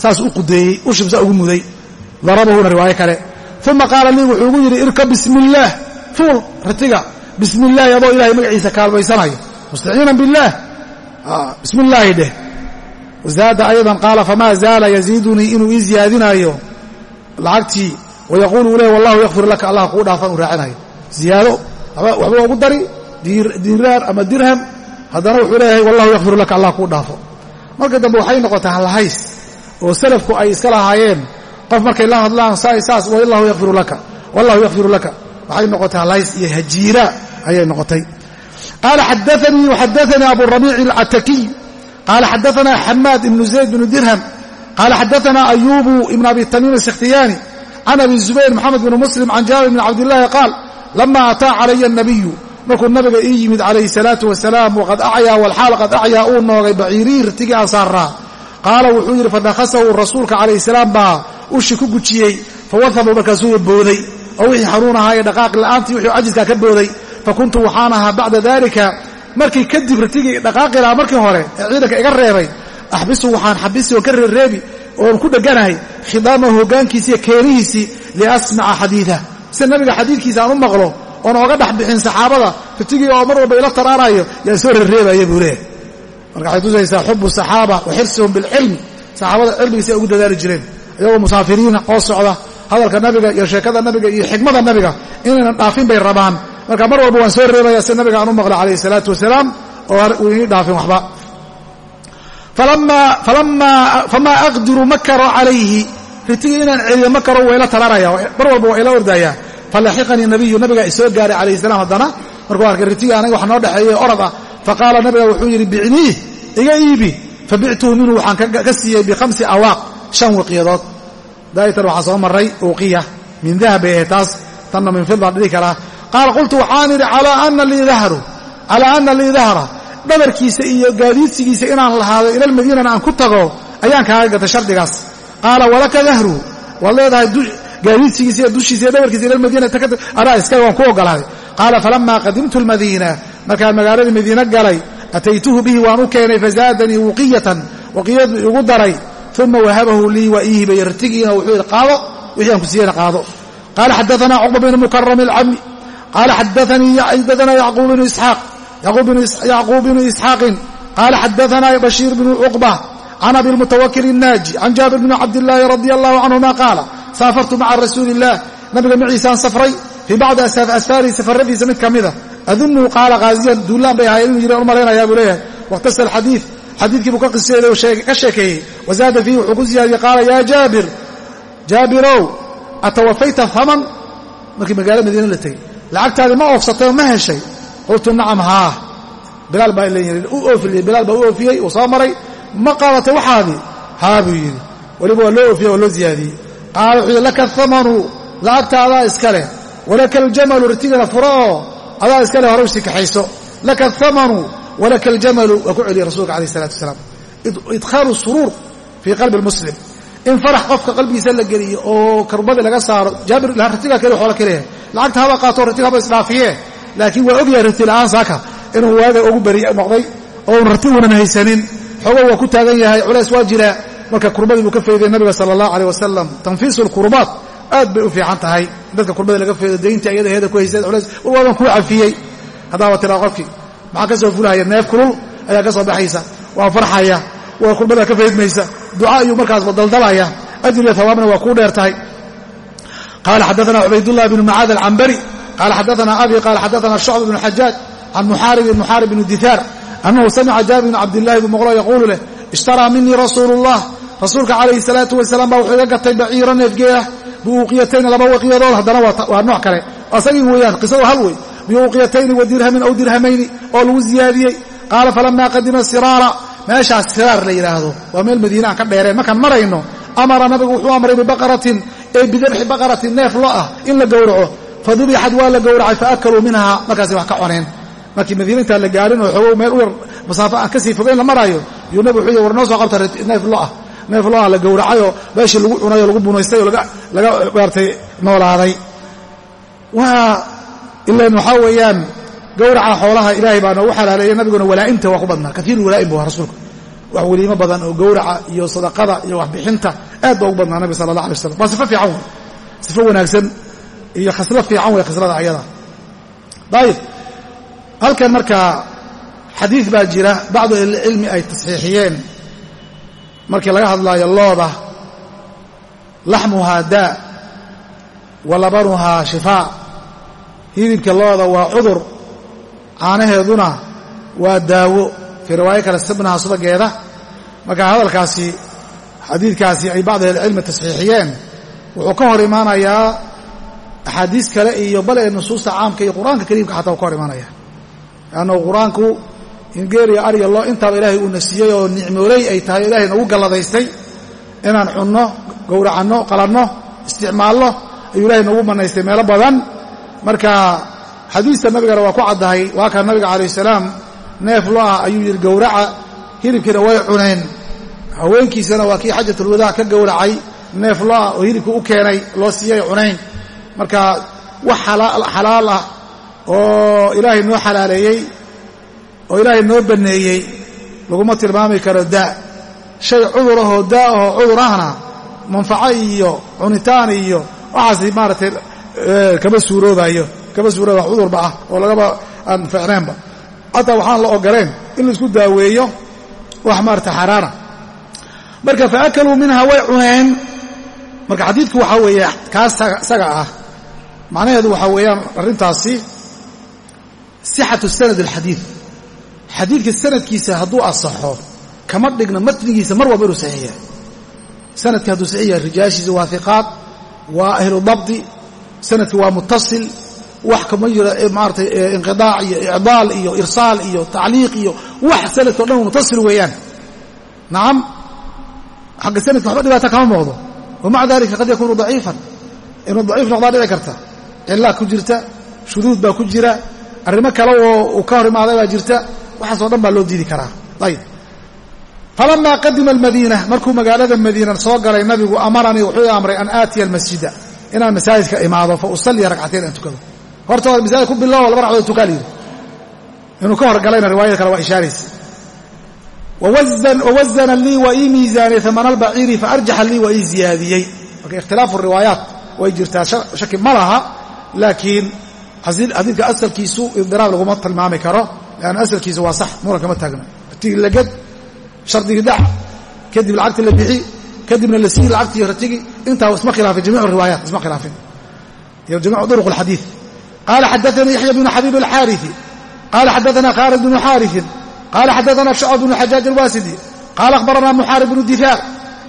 saas u qudeeyey ushibsa ugu muday darabahuna riwaayo kale uma qaala lii wuxuu ugu yidhi irkab bismi illaah fuul ritiga bismi illaahi adoo ilahay magaciisa kaalmaysanayo mustaciinan billaah bismi illaahi dheh wazaada aydan qaala famaa zaala yaziidunii inuu ii ziyaadinaayo lacagtii wayaquulu u leh wallahu yakfir laka allah kuu dhaafan uu raacinayo ziyaado waxba ugu dari diiraar ama dirham haddana wuxuu leeyahay wallahu yakfiru laka allah kuu dhaafo marka dambe waxay noqotay hallahays oo salafku ay iska lahaayeen qof markay la hadlaan saas wallahu yakfiru laka wallahu yakfiru laka. Waxay noqotay hallahays iyo hajiira ayay noqotay. Qaala xadaanii waxadaanii abu rabiic alcatakiy qaala xadaana xamaad ibnu zayd bnu dirham. Qaala xadaana ayubu ibn abi tamiim asikhtiyaani can abi zubayr moxamed bn muslim can jaabir bn cabdillaahi qaal lama ataa calaya anabiyu markuu nabiga ii yimid calayhi salaatu wasalaam waqad acyaa walxaal qad acyaa uu noogay baciirii ritigii aan saaraa qaala wuxuu yidhi fanakhasahu rasuulka calayhi ushi ku gujiyey fawahaba markaasuu booday oo wixii xanuun ahaa ee dhaqaaq la'aantii wuxuu cajiskaa ka booday fa waxaan ahaa bacda dalika markii kadib ritigii dhaqaaqi lahaa markii hore ee ciidanka iga reebay axbisu waxaan xabisi oon ka reerreebi oon ku dheganahay khidaamahu hoggaankiisiiyo keenihiisii liasmaca xadiidah si nabiga xadiidkiisa aan u maqlo oon ooga dhex bixin saxaabada ritigii oo mar walba ila taraarayo yaan soo reerreebaya buu leeyahy marka waxay tusaysaa xubu saxaaba wa bilcilmi saxaabada cilmigiisa ay ugu dadaali jireen iyagoo musaafiriina oo socda hadalka nabiga iyo sheekada nabiga iyo xikmada nabiga inaynan dhaafin bay rabaan. Marka mar walba waan soo reebaya si nabiga aan u maqlo calayhi salaatu wasalaam oo inii dhaafin waxba. Famaa aqdiru ma karo calayhi ritigii inaan celiyo ma karo waa ila mar walba waa ila ordaayaa falaxiqanii nabiyu nabigaa isoo gaaray calayhi salaam haddana. Markuu arkay ritigii aniga wax noo dhexeeyey orad ah. Faqaala nabiga wuxuu yidhi bicniih iga iibi. Fabictuhu minhu waxaan ka siiyey bikhamsi awaaq shan wiqyadood. Daa'itan waxaa soo maray uuqiya min dahab bay taas tanna min fid dhihi karaa qaala qultu waxaan idhi calaa ana lii dahra dhabarkiisa iyo gaadiidsigiisa inaan lahaado ila lmadiinana aan ku tago ayaan kaaga gatay shardigaas. Qaala walaka dahru waad leedahay gaadiidsigiisa iyo dushiisa iyo dhabarkiisa ila lmadiina anaa iskaga waan ku ogolaaday qaala falama qadimtu lmadiina markaan magaaladii madiine galay ataytuhu bihi waan u keenay fazaadanii wuqiyatan waqiyadu igu daray uma wahabahu lii waa ii hibeeyey ratigiina wuxuu yidhi qaado wixii aan ku siiyeyna qaado qaala xadaanaa cuqba bn mukaram alcami qaala xadaanaa yacquub bnu isxaaqin qaala xadaanaa bashiir bnu cuqba can abi lmutawakil الnaaji can jaabir bni cabdillaahi radi allahu canhuma qaala saafartu maca rasuuli illah nabiga maciisaan safray fii bacdi asfaarihi safaradiisa mid ka mida adunnu qaala kaaziyan duulaan bay ahaayeen inuu yiri u malaynayaa buu leeyahay waktasa alxadiid xadiidkii buu ka qiseeyey oo ka sheekeeyey. Wazaada fiihi wuxuu ku siyaadiyey qaala yaa jaabir jaabirow atawafayta faman? Markii magaalo madiine la tegey. Lacagtaadii ma oofsatay oo ma heshay? Qultu nacam haa bilaal baa leeyihi u oofiyey. Bilaal baa u oofiyey uu soo maray. Ma qaadatay waxaadii haa buu yidhi. Weliba waa loo oofiyey waa loo ziyaadiyey. Qaala wuxuu yidhi laka thamanu lacagta adaa iska leh. Walaka aljamalu ritigana furo. Oo adaa iska leh hore kaxayso. Laka athamanu walaka aljamalu waa ku celiyey rasuulka alayh isalatu wasalaam idkhaalu suruur fii qalbi lmuslim in farax qofka qalbigiisa la geliyo oo karbadii laga saaro jaabir ratigaa keli xoola kaleyahay lacagta haba qaato ratiga haba isdhaafiye laakiin waa ogyahay rati la'aan saaka inuu waaga ugu beri noqday oo rati unan haysanin xoogo waa ku taagan yahay culays waa jiraa marka kurbadii buu ka fayday nabiga sala allahu aleyh wasalam tanfiisu lkurbaat aad bay u fiican tahay dadka kurbada laga faydo daynta iyada heeda ku haysa culays war waaban kuu cafiyey haddaaba maxaa ka soo fulahaya neef kulul ayaa ka soo baxaysa waa farxaya waa kurbada ka faydmaysa duca ayuu markaasba daldalaya ajriya hawaabna waa kuu dheer tahay. Qaala xadaana cubaydullah bnu macaad alcambari qaala xadaana abi qaala xadaana shucb bnu xajaaj can muxaaribin muxaarib bnu dihaar annahu samica jaabir bn cabdillahi bn muqlo yaquulu leh ishtaraa minii rasuulu llah rasuulka calayhi salaatu wasalaam baa wuxuu iga gatay baciiro neefgeeah biuuqiyatayni laba waqiyadood haddana waa nooc kale. Asagii weeyaan qisadu hal wey biuuqiyatayni wa dirhamin aw dirhamayni oo lagu ziyaadiyey qaala falamaa qadima siraara meeshaas siraar la yidhaahdo waa meel madiine aan ka dheereen markaan marayno amara nabigu wuxuu amray bibaqaratin ee bidabxi baqaratin neef lo ah in la gowraco fadubixad waa la gowracay faakaluu minhaa markaasay wax ka coneen markii madiina intaan la gaarin oo xoogow meel u yar masaafo aan ka sii fogeyn la maraayo yuu nabigu wuxuu yii war noo soo qabta neef ilan waxaa weeyaan gowraca xoolaha ilaahay baa noogu xalaaleeyey nabiguna walaa'imta waa ku badnaa. Kaiiru walaa'im bu rasuulku wax weliimo badan oo gowraca iyo sadaqada iyo waxbixinta aad baa ugu badnaa nabiga sala allah alay waslam waa sifo fiican wey sifo wanaagsan iyo khaslo fiican wey khislada ayada. Dayib. Halkan markaa xadiid baa jira bacdu ahlilcilmi ay tasxiixiyeen. Markii laga hadlaayo looda laxmuhaa daa wa labanuhaa shifaa hilibka looda waa cudur caanaheeduna waa daawo. Fii riwaayo kale sibnaha subageeda marka hadalkaasi xadiidkaasi ay bacdu ahlicilmi tasxiixiyeen wuxuu ka hor imaanayaa axaadiis kale iyo bal ee nusuusta caamka iyo qur'aanka kariimka xataa uu ka hor imaanaya. Leannahu qur'aanku ingeeriya ariya loo intaaba ilaahay uuna siiyey oo nicmooley ay tahay ilahay nagu galladaystay. Inaan cunno gowracanno qalanno isticmaalno ayuu ilahay nagu bannaystay meelo badan marka xadiista nabigana waa ku caddahay waa kaa nabiga calayh salaam neef lo ah ayuu yidhi gowraca hilibkiina way cuneen haweenkiisana waa kii xajatulwadaac ka gowracay neef lo ah oo hilibka u keenay loo siiyay cunayn. Marka wax xalaal ah oo ilaahay noo xalaaleeyey oo ilaahay noo banneeyey laguma tilmaami karo daa. Shay cudur ahoo daa ahoo cudur ahna manfaco iyo cunitaan iyo waxaas maaragtay kama suuroobayo kama suurooba wax cudurba ah oo lagaba aan ficneenba xataa waxaan la ogoleen in la isku daaweeyo wax maarata xaaraana marka fa akaluu minha way cuneen. Marka xadiidku waxaa weeye kaas isaga ah. Macnaheedu waxaa weeyaan arrintaasi sixatu sanad alxadiid. Xadiidka sanadkiisa hadduu asaxo kama dhigno matnigiisa mar walba inuu saxiix yahay. Sanadka hadduu saxiix yahay rijaashiisa waa hiqaad waa ahlu dabdi sanadki waa mutasil wax kama jiro maaratay inqidaac iyo icdaal iyo irsaal iyo tacliiq iyo wax sanadkao dhan mutasil weeyaan. Nacam xagga sanadka waxba dhibaata kama muuqdo. Wamaca dalika qad yakuunu daciifan. Inuu daciif noqdaa dhici karta. Cilaa ku jirta shuduud baa ku jira arrimo kale oo uu ka hor imaaday baa jirta waxaasoo dhan baa loo diidi karaa. Ayib. Falamaa qadima almadiina markuu magaalada madiina soo galay nabigu amaranii wuxuu amray an aatiya almasjida inaan masaajidka imaado fa usalliya ragcatayn aan tukado. Hortooda masaajid ku bilowo laba ragcadood tukaa layidhi inuu ka horgalayna riwaayada kale waa ishaaraysa wawazana lii waa ii miisaaniyey amana albaciiri faarjaxa lii waa ii ziyaadiyey. Marka ikhtilaafu riwaayaat way jirtaa shaki ma laha laakiin xadiidka asalkiisu indiraab laguma tilmaami karo leanna asalkiisu waa sax muran kama taagna. Ratigi laged shardigii dhac kadib lacagti la bixi kadibna la sii lacagtii ratigi intaa isma khilaafin jamiic riwaayaat isma khilaafin iyo jamiicu duruq alxadiid qaala xadaanii yaxya bnu xabiib alxaariثi qaala xadaana khaalid bnu xaariثin qaala xadaana shacb bnu xajaaj alwaasidi qaala akhbarana muxaarib bnu difaar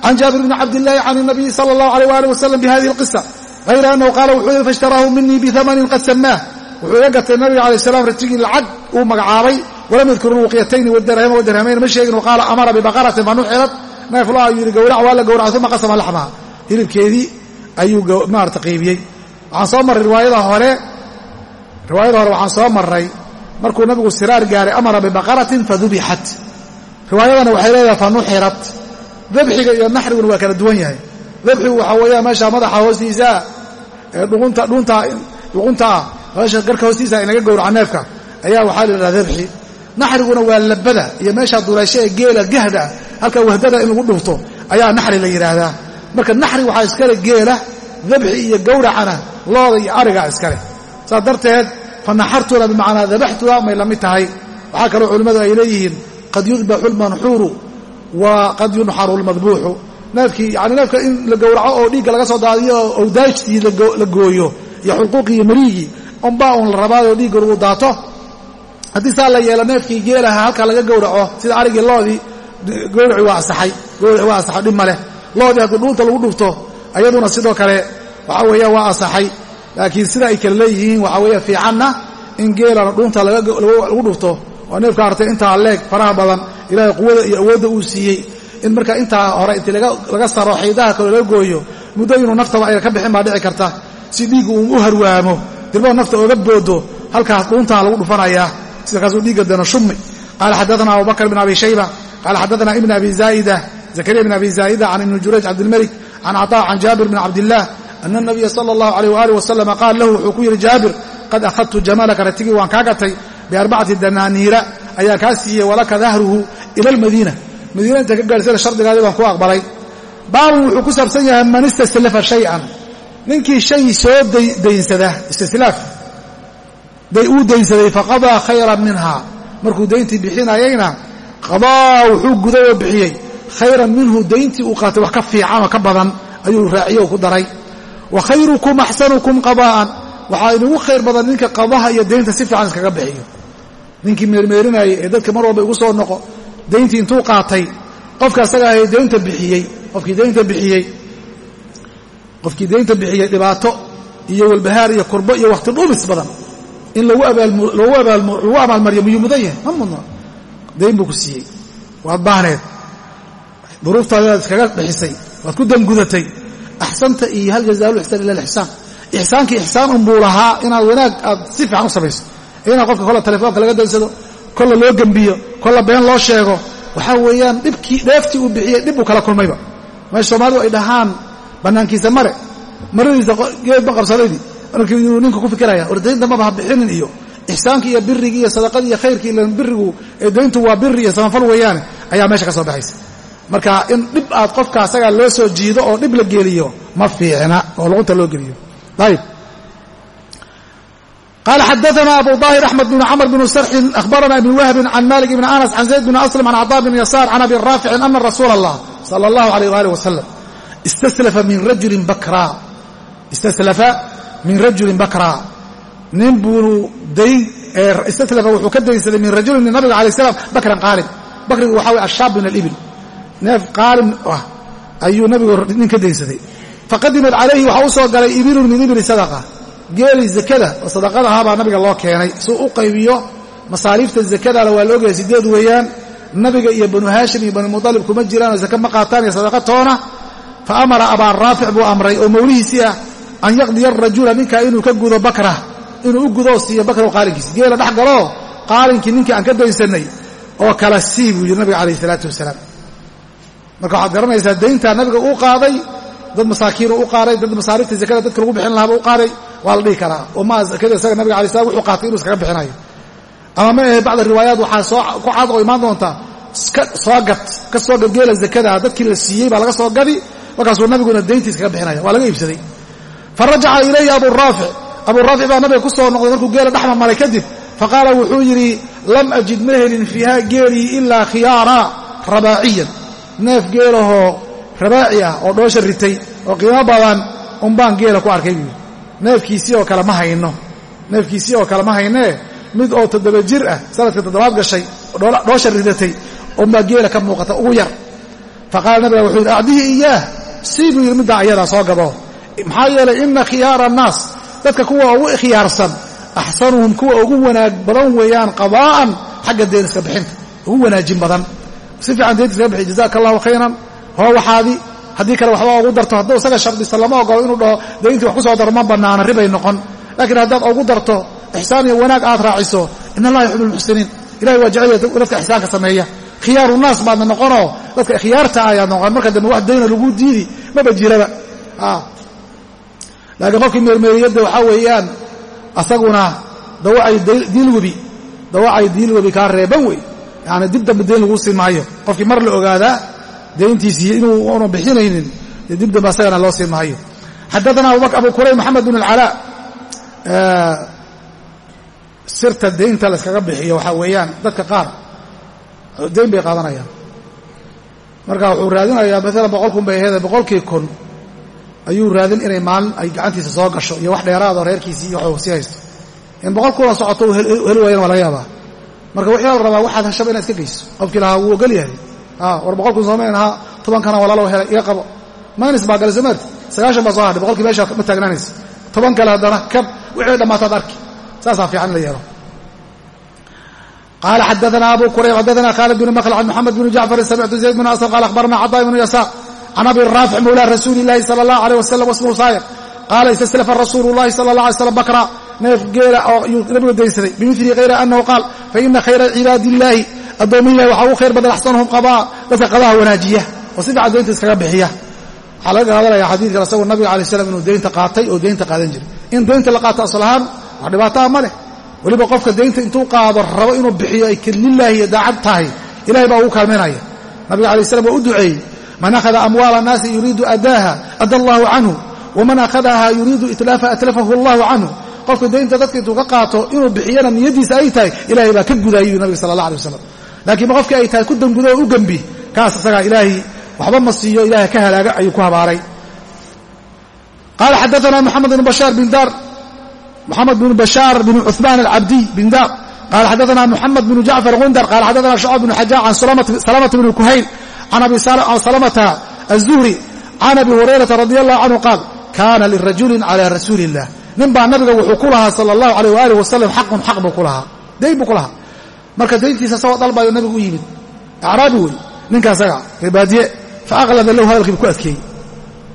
can jaabir bni cabdillahi can الnabiyi salى اllahu alيh wali wasalam bihadihi اlqisa hayra annahu qaala wuxuu yihi faishtaraahu minii bihamanin qad samaah wuxuu iga gatay nabiga alay salam ratigii lacag uu magacaabay walam yadkuru luqyatayni wadarhama wadarhamayn ma sheegin qaala amara bibaqaratin fanuxirad neef lo ayuu yidhi gowrac waa la gowraca uma qasama laxmaha hilibkeedii ayuu maarata qiibiyey waxaan soo marray riwaayada hore. Riwaayada hore waxaan soo marray markuu nabigu siraar gaaray amara bibaqaratin fadubixat riwaayadana waxay leedahay fanuxirat dabxiga iyo naxriguna waa kala duwan yahay. Dabxigu waxaa weeyaan meesha madaxa hoostiisa ee dhuqunta ah meesha garka hoostiisa inaga gowraca neefka ayaa waxaa la yidhahda dabxi. Naxriguna waa labada iyo meesha dureesho ee geela gahda ah halka wahdada in lagu dhufto ayaa naxri la yidhaahdaa marka naxri waxaa iskale geela dabxi iyo gowracana looda iyo ariga iskale saas darteed fa bimacnaa dabaxtuna may la mid tahay. Waxaa kaloo culimmadu ay leeyihiin qad yudbaxu lmanxuuru wa qad yunxaru lmadbuuxu neefkii yani neefka in la gowraco oo dhiigga laga soo daadiyo oo awdaajtii la gooyo iyo xulquuqii iyo mariigii unbaa un la rabaayoo dhiigga lagu daato. Haddii saa la yeelo neefkii geelaha halkaa laga gowraco sida arigii loodii gowraci waa asaxay dhib ma leh loodii haddii dhuunta lagu dhufto ayaduna sidoo kale waxaa weeya waa asaxay. Laakiin sida ay kale leeyihiin waxaa weeye fiicanna in geelana dhuunta lagu dhufto oo neefka artay intaa leeg faraha badan ilaahay quwada iyo awoodda uu siiyey. In marka intaa hore intii laga saro xaydaha kale laga gooyo muddo inuu naftaba ayna ka bixin baa dhici karta. Si dhiiggu uu u harwaamo dirbada nafta ooga boodo halkaas dhuuntaa lagu dhufanayaa sidakaasuu dhiigga dano shumi qaala xadaana abubakr bn abi shayba qaala xadaana ibn abi zaa'ida zakariya bn abi zaa'ida can ibni jurayj cabdilmalik can caطaa can jaabir bn cabdillaah ana nabiya sala allahu alayh waalih wasalam qaal lahu wuxuu ku yidhi jaabir qad akhadtu jamalaka ratigii waan kaa gatay biarbacati danaaniira ayaan kaa siiyey walaka dahruhu ila almadiina. Madiina inta ka gaadhsana shardigaadii baan ku aqbalay. Baabun wuxuu ku saabsan yahay man istaslafa shayan. Ninkii shay soo daynsada istislaaf. Uu daynsaday faqadaa khayran minha markuu dayntii bixinayayna qadaa wuxuu guday oo bixiyey khayran minhu dayntii uu qaatay wax ka fiican ka badan ayuu raaciye oo ku daray. Wa khayrukum axsanukum qadaa'an waxaa inugu khayr badan ninka qadaha iyo daynta si fiican iskaga bixiyo. Ninkii meermeerinayay ee dadka mar walba igu soo noqo dayntii intuu qaatay qofka asaga ahay daynta bixiyey qofkii daynta bixiyey qofkii daynta bixiyey dhibaato iyo walbahaar iyo kurbo iyo wakhti dhuumis badan. In lagu abaalmariyo miyuu mudan yahay? Ma mudno dayn buu ku siiyey. Waad baahneed duruuftaadaad iskaga bixisay waad ku dangudatay axsanta iyo hal jazaalu ixsaan ila alixsaan. Ixsaankii ixsaan unbuu lahaa inaad wanaag aad si fiican u samayso. Inaad qofka kolla telefoonka laga daysado kolla loo gembiyo kolla been loo sheego. Waxaa weeyaan dhibkii dheeftii uu bixiyey dhib uu kala kulmayba. Meesha soomaalidu ay dhahaan bannaankiisa mare. Maradiisa geed ma qabsadaydii markii uu ninka ku fikiraya war daynta maba ha bixinin iyo ixsaankii iyo birigii iyo sadaqadii iyo khayrkii ila birigu ee dayntu waa biri iyo samafal weeyaane ayaa meesha ka soo baxaysa marka in dhib aad qofka asagaa loo soo jiido oo dhib la geliyo ma fiicna oo luqunta loo geliyo ayib qال xdثna abu ظاhر أحمد بن cمر بن sرxin أخبرna iبن وهب عن مالك بن أنس عن زيد بن أسلم عن cطاء بن يسار عن أبي رافع أن رsuuل الله صلى الله عليه وآله وسلم اsتسلفa min rajuli bakrا nin buu istaslafa wuxuu ka daynsaday min rajulin nabiga alay slam bakran qaalin bakrigu waxa wey ashaab min alibil neef qaalin ah ayuu nabigu nin ka daynsaday faqadimat calayhi waxaa u galay ibilun min ibili sadaqa. Geeli zakada oo sadaqada ahaa baa nabiga loo keenay. Suu u qaybiyo masaariifta zakadana waa la ogaya sideed weeyaan. Nabiga iyo banu haashim iyo banu mudalib kuma jiraan oo zake ma qaataan iyo sadaqa toona. Fa amara abaa raafic buu amray oo mawlihiisii ah an yaqdiya arajula ninkaa inuu ka gudo bakrah inuu u gudoo siiyo bakrahu qaalinkiisa geela dhex galoo qaalinkii ninkii aan ka daynsanay oo kala sii buu yidhi nabiga calayh isalaatu wasalaam marka waxaad garanaysaa dayntaa nabiga uu qaaday dad masaakiinu u qaaday dad masaarifta zakada dadka lagu bixin lahaaba u qaaday waa la dhihi karaa. Oo maa zakada isaga nabiga alay slam wuxuu qaatay inuu iskaga bixinayo ama ma ahe bacda riwaayaat waxaa soo ku cad oo imaan doonta soo gad ka soo gad geela zakadaa dadkii la siiyey baa laga soo gadi markaasuu nabiguna dayntiis kaga bixinaya waa laga iibsaday. Fa rajaca ilayhi aburaafic aburaafic baa nabiga ku noqday markuu geela dhexma maray kadib faqaala wuxuu yidhi lam ajid ma helin fiiha geelii ilaa khiyaara rabaaciyan neef geelahoo rabaaci ah oo dhoosha ritay oo qiimo badan unbaan geela ku arkay buui neefkiisii oo kale ma hayno. Neefkiisii oo kale ma haynee mid oo toddoba jir ah sanadka toddobaad gashay dhoosha ridatay unbaa geela ka muuqata ugu yar. Faqaala nabiga wuxuu yidhi acdihi iyaah sii buu yidhi middaa ayadaa soo gado maxaa yeelay ina khiyaara annaas dadka kuwa ugu khiyaarsan axsanuhum kuwa ugu wanaag badan weeyaan qadaa'an xagga deen iska bixinta ugu wanaajin badan si fiican deynta iskaga bixi jazaaka allahu khayran. Hoo waxaadii haddii kale waxba ugu darto hadduu isaga shardisa lama ogolo inuu dhaho dayntii wax ku soo daro ma bannaana ribay noqon. Laakiin haddaad ugu darto ixsaan iyo wanaag aad raaciso in allaha yuxibbu lmuxsiniin ilahay waa jecel dadka ixsaanka sameeya. Khiyaaru naas baadna noqonoo dadka khiyaarta ayaad noqon. Marka dambe wax dayna lagu diidi maba jiraba. Laakiin qofkii meermeeriyadda waxaa weeyaan asaguna dawacay diilwebi dawacay diilwebi kaa reeban wey yani dib dambe dayn lagu siin maayo. Qofkii mar la ogaadaa dayntiisii inuu una bixinaynin dib dambe asagana loo siin maayo. Xadaana abu kurayb maxamed bn alcalaa sirta daynta la yskaga bixiyo waxaa weeyaan dadka qaar dayn bay qaadanayaan. Marka wuxuu raadinayaa maalan boqol kun bay aheede boqolkii kun ayuu raadin inay maalin ay gacantiisa soo gasho iyo wax dheeraadoo reerkiisii iyo waxuu sii haysto. In boqol kuna socoto heli waayana waa laga yaabaa marka wixii la rabaa waxaad hashaba inaad iska geyso qofkii lahaa wuu ogol yahay war boqol kun soomayn ahaa tobankana walaalow helay iga qabo maynis baa galay somaarti sagaashan baa soo hadhay boqolkii meesha ma taagnaanaysa toban kale haddana kab wixii dhammaataad arki saasaa fiican in la yeelo qala xadaana abu kurayb xadaana khaalid bn mkhl an mxamed bn jacfar samictu zayd bn asr qala akhbarna caطa ibnu yasaar can abi raafic mawla rasuuli اlahi salى اllah alيه wasalam wasmhu saayir qaala istaslafa rasuulu اllahi sala اllah alay slam bakra neef geela oo yuu nabigu daynsaday bimili hayra anahu qaal faina khayra cibaadi illahi addoomiyahi waxaa ugu khayr badan axsanuhum qabaa dadka qabaha wanaajiya oo si fiican iskaga bixiya. Waxaa laga qaadanaya xadiidkan asagoo nabiga alay slam inuu daynta qaatay oo daynta qaadan jiray. In daynta la qaato asal ahaan wax dhibaataa ma leh. Weliba qofka daynta intuu qaado rabo inuu bixiyo ay lilaahi iyo daacad tahay ilahay baa ugu kaalmaynaya nabiga alay slam waa u duceeyey man akhada amwaala annaasi yuriidu adaaha ada allahu canhu waman akhadaha yuriidu itlaafa atlafahu allahu canhu qofka daynta dadka intuu ka qaato inuu bixiyana niyadiisa ay tahay ilahay baa ka gudaayuu nabiga sala allah alay wasalam laakiin ma qofkii ay tahay ku dangudo oo u gembi kaas isagaa ilaahay waxba ma siiyo ilahay ka halaaga ayuu ku habaaray qaala xadaana moxamed bn bashaar bin daar محمد بن بشار بن عثمان العبدي بن دار قال حدثنا محمد بن جعفر غندر قال حدثنا شعب بن حجاج عن سلمة بن كهيل عن أبي سلمة الزهري عن أبي هريرة رضي الله عنه قال كان للرجل على رسول الله nin baa nabiga wuxuu ku lahaa sala allahu alayh waaalih wasalam xaqun xaq buu ku lahaa. Dayn buu marka dayntiisa isagoo dalbayo nabigu u yimid. Acraabi wey ninka asaga reebaadiye fa aqlada lahu hadalkiibu ku adkeeyey.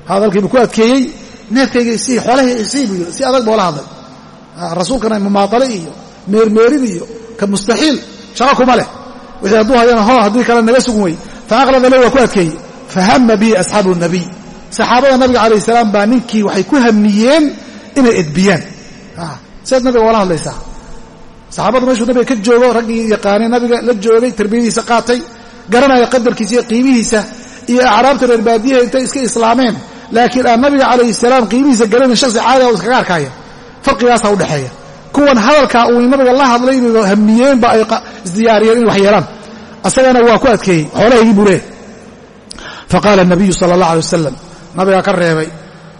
Hadalkiibu ku adkeeyey neefkayga isii xoolahii isii buu si adag boola hadlay. Rasuulkana mumaadale iyo meermeerid iyo ka mustaxiil shaqo kuma leh. Wixii hadduu hayana hoo haddii kale naga sugun wey fa aqlada lahu ku adkeeyey. Fahama bihi asxaabu nabiy. Saxaabada nabiga calayh salaam baa ninkii waxay ku hamiyeen inay edbiyaan. Sidaad nabiga oola hadlaysaa. Saxaabadu meeshuu nabiga ka joogo raggii yaqaanay nabiga la joogay tarbiyadiisa qaatay garanaya qadarkiisa iyo qiimihiisa iyo acraabta reer baadiyaha intay iska islaameen laakiin aan nabiga calayhi salaam qiimihiisa garanin shaksi caadiga u iskaga arkaya farqigaasaa udhexeeya kuwan hadalkaa uu nabiga la hadlay inuu hamiyeenba ay isdiyaariyeen in wax yeelaan. Asagana waa ku adkeeyey xoolahaygii buu leehay faqaala nabiyu sala allah alay wasalam nabigaa ka reebay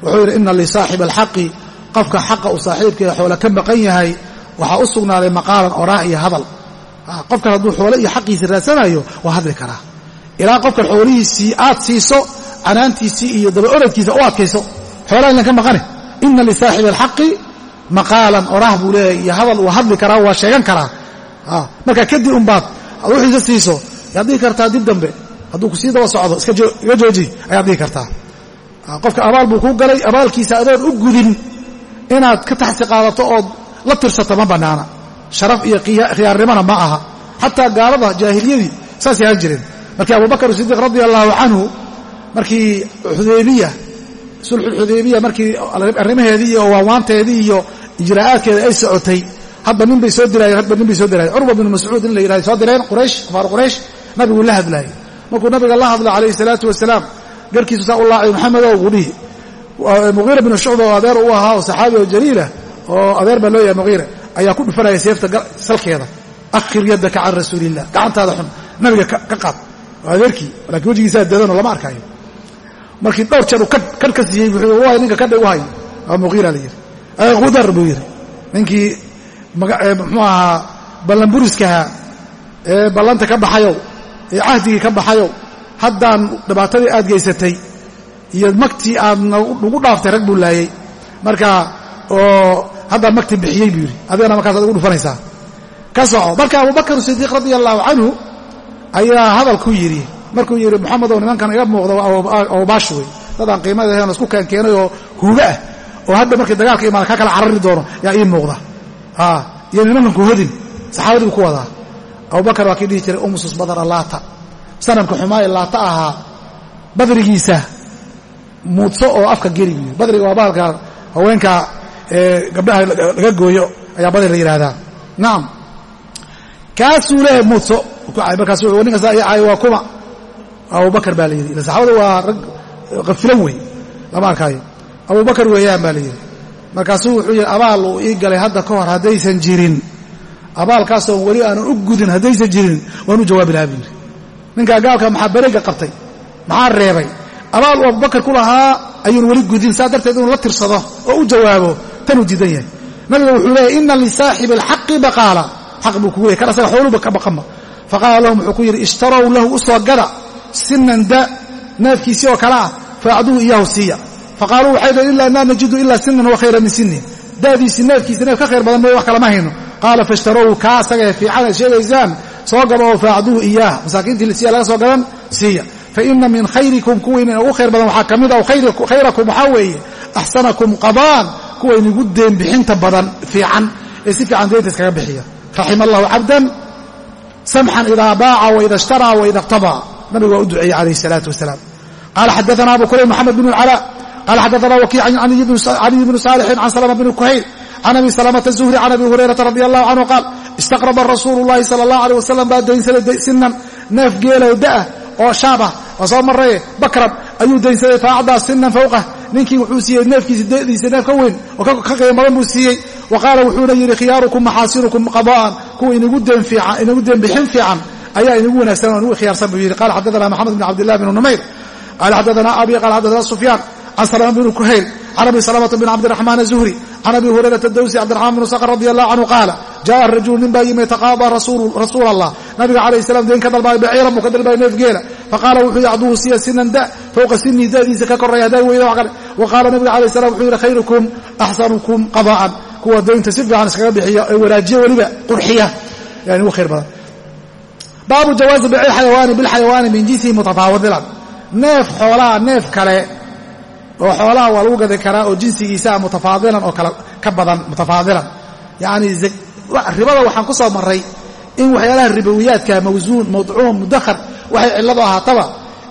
wuxuu yidhi ina lisaaxibi alxaqi qofka xaqa uu saaxiibkeeda xoole ka maqan yahay waxaa u sugnaaday maqaalan oraah iyo hadal. Qofkan hadduu xoole iyo xaqiisa raadsanayo waa hadli karaa ilaa qofkan xoolihiisii aad siiso canaantiisii iyo daba oradkiisa u adkayso xoolaha ilan maqane. Ina lisaaxibi alxaqi maqaalan oraah buu leeyahay iyo hadal uu hadli karaa waa sheegan karaa. Marka kadib unbaad ad siiso ayaad dhihi kartaa dib dambe. Hadduu ku sii daba socdo iga jooji ayaad dhihi kartaa. Qofka abaal buu kuu galay abaalkiisa adoon u gudin inaad ka taxsi qaadato ood la tirsato ma bannaana sharaf iyo khiyaarnimona ma aha. Xataa gaalada jaahiliyadii saasay ahaan jireen. Markii abubakar sidiiq radia allaahu canhu markii xudaybiya sulxulxudaybiya markii arrimaheedii iyo waawaanteedii iyo ijraa'aadkeeda ay socotay hadba nin bay soo diraayeen hadba nin bay soo diraayeen curwa binu mascuud in la yidhahday soo direen quraysh kufaar quraysh nabiguu la hadlaayey markuu nabiga la hadla calayhi salaatu wasalaam garkiisu saa u laacay maxamedow buu dhihi muqiira binu shucba oo adeer u ahaa oo saxaabi oo jaliilah oo adeer baa loo yahay muqiira ayaa ku dhufanaya seefta salkeeda akhir yaddaka can rasuuliillah gacantaada xun nabiga ka qaad adeerkii laakiin wejigiisaa dadanoo lama arkaayo markii dhowr jeer uu kadh ka siiyey wuxuu waay ninka kadha u hay waa muqiira la yidhi khudar buu yidhi ninkii muxuu ahaa ballanburiskaha ee ballanta ka baxayow ee cahdigii ka baxayow haddaan dhibaatadii aad geysatay iyo magtii aad nagu dhaaftay rag buu laayey marka oo haddaan magtii bixiyey buu yidhi adigana markaasaad ugu dhufanaysaa. Ka soco. Marka abubakar sidiiq radia allahu canhu ayaa hadal ku yidhi. Markuu yidhi moxamedow nimankan iga muuqda abubaash wey dadaan qiimada ahayn isku keenkeenay oo huuga ah. Oo hadda markii dagaalka imaada ka kala carari doono yaa ii muuqda. Iyo nimankan kuhodin saxaabadii buu ku wadaa. Abubakar waa kii dhihi jiray umusus badara laata sanamka xumaa ee laata ahaa badrigiisa muudso oo afka geli buu yidhi badriga waa bahalka haweenka gabdhaha laga gooyo ayaa badri la yidhaahdaa nacam kaasuu leeyahay muudso. Markaas waa kuma. Abubakar baa la yidhi. Ila saxaabada waa rag qafilan wey lama arkaayo. Abubakar weeyaan baa la yidhi. Markaasuu wuxuu yidhi abaal uu ii galay hadda ka hor haddaysan jirin. Abaalkaasoo weli aanan u gudin haddaysan jirin waan u jawaabi lahaa buu yidhi. Ninkaa gaalka maxaa bareega qabtay? Maxaa reebay abaal uu abubakar ku lahaa ayuun weli gudin saa darteed inuu la tirsado oo u jawaabo tanuu diidan yahay. Nabiga wuxuu leeyahy ina lisaaxibi alxaqi baqaala. Xaq buu kugu leeyay kan asaga xooluba ka baqanba faqaala lahum wuxuu ku yidhi ishtarow lahu u soo gada sinan da neefkiisii oo kale ah faacduhu iyaahu siiya. Faqaaluu waxay dhaheen ila anaa najidu ilaa sinan wa khayra min sini da'diisii neefkiisa neef ka khayr badan mooye wax kalama hayno. Qaala faishtarow kaa asagae fiican aad sheegaysaan soo gaba oo faacduhu iyaah masaakiintii lisiya laga soo gadan siiya faina min khayrikum kuwayna ugu khayr badan waxaa ka mid a khayrakum waxaa weeye axsanakum qadaan kuwaynigu deen bixinta badan fiican ee si fiican deynta iskaga bixiya. Raxima allahu cabdan samxan idaa baaca waida ishtaraa waida iqtabaa nabigu waa u duceeyey calayh isalaatu wasalaam. Qaala xadaana abu kurayb moxamed bn اlcalaa qala xadaana wakiic can caliy bni saalixin can salama bni kuhayl can abi salamata zuhri can abi hurayrata radi allahu canhu qaal istaqraba rasuulu llahi sala allah alيh wasalam baa daynsaday sinan neef geelow da'ah oo shaabah waa soo maraye bakrab ayuu daynsaday faacdaa sinan fawqah ninkii wuxuu siiyey neefkiisa dadiisa neef ka weyn oo ka qiimo badan buu siiyey. Wa qaala wuxuuna yidhi khiyaarukum maxaasinukum qada'an. Kuwa inagu deen bixin fiican ayaa inagu wanaagsan o inagu khiyaarsan buu yidhi. Qala xaddaana maxamed bn cabdillahi bn numayr qala xaddaana abi qala xaddaana sufyaan can salama bni kuhayl can abi salamata bn cabdiraxmaan azuhri can abi hurayrata dawsi cabdiraxmaan bn sakr radi allahu canhu qaala jaءa rajulu nin baa yimi yataqaada rasuul allah nabiga calayh salam deen ka dalbaay baciiran buu ka dalbaay neef geela faqaala wuxuu yacduhu siya sinan da fowqa sinii da'diisa ka koraya hadaa weyda wax kale wa qaala nabiga calayh salam wuxuu yidhi khayrukum axsanukum qada'an kuwa daynta si fiican iskaga bixiya ee wanaajiya weliba qurxiya yani ugu khayr badan baabu jawaazi bici xayawaani bilxayawaani min jinsihi mutafaawadilan neef xoolaa neef kale oo xoolaha waa lagu gadi karaa oo jinsigiisaa mutafaadilan oo kale ka badan mutafaadilan. Yacni ribada waxaan ku soo marray in waxyaalaha ribowiyaadka mawsuun mawducuun mudakhar waxay cilladu ahaataba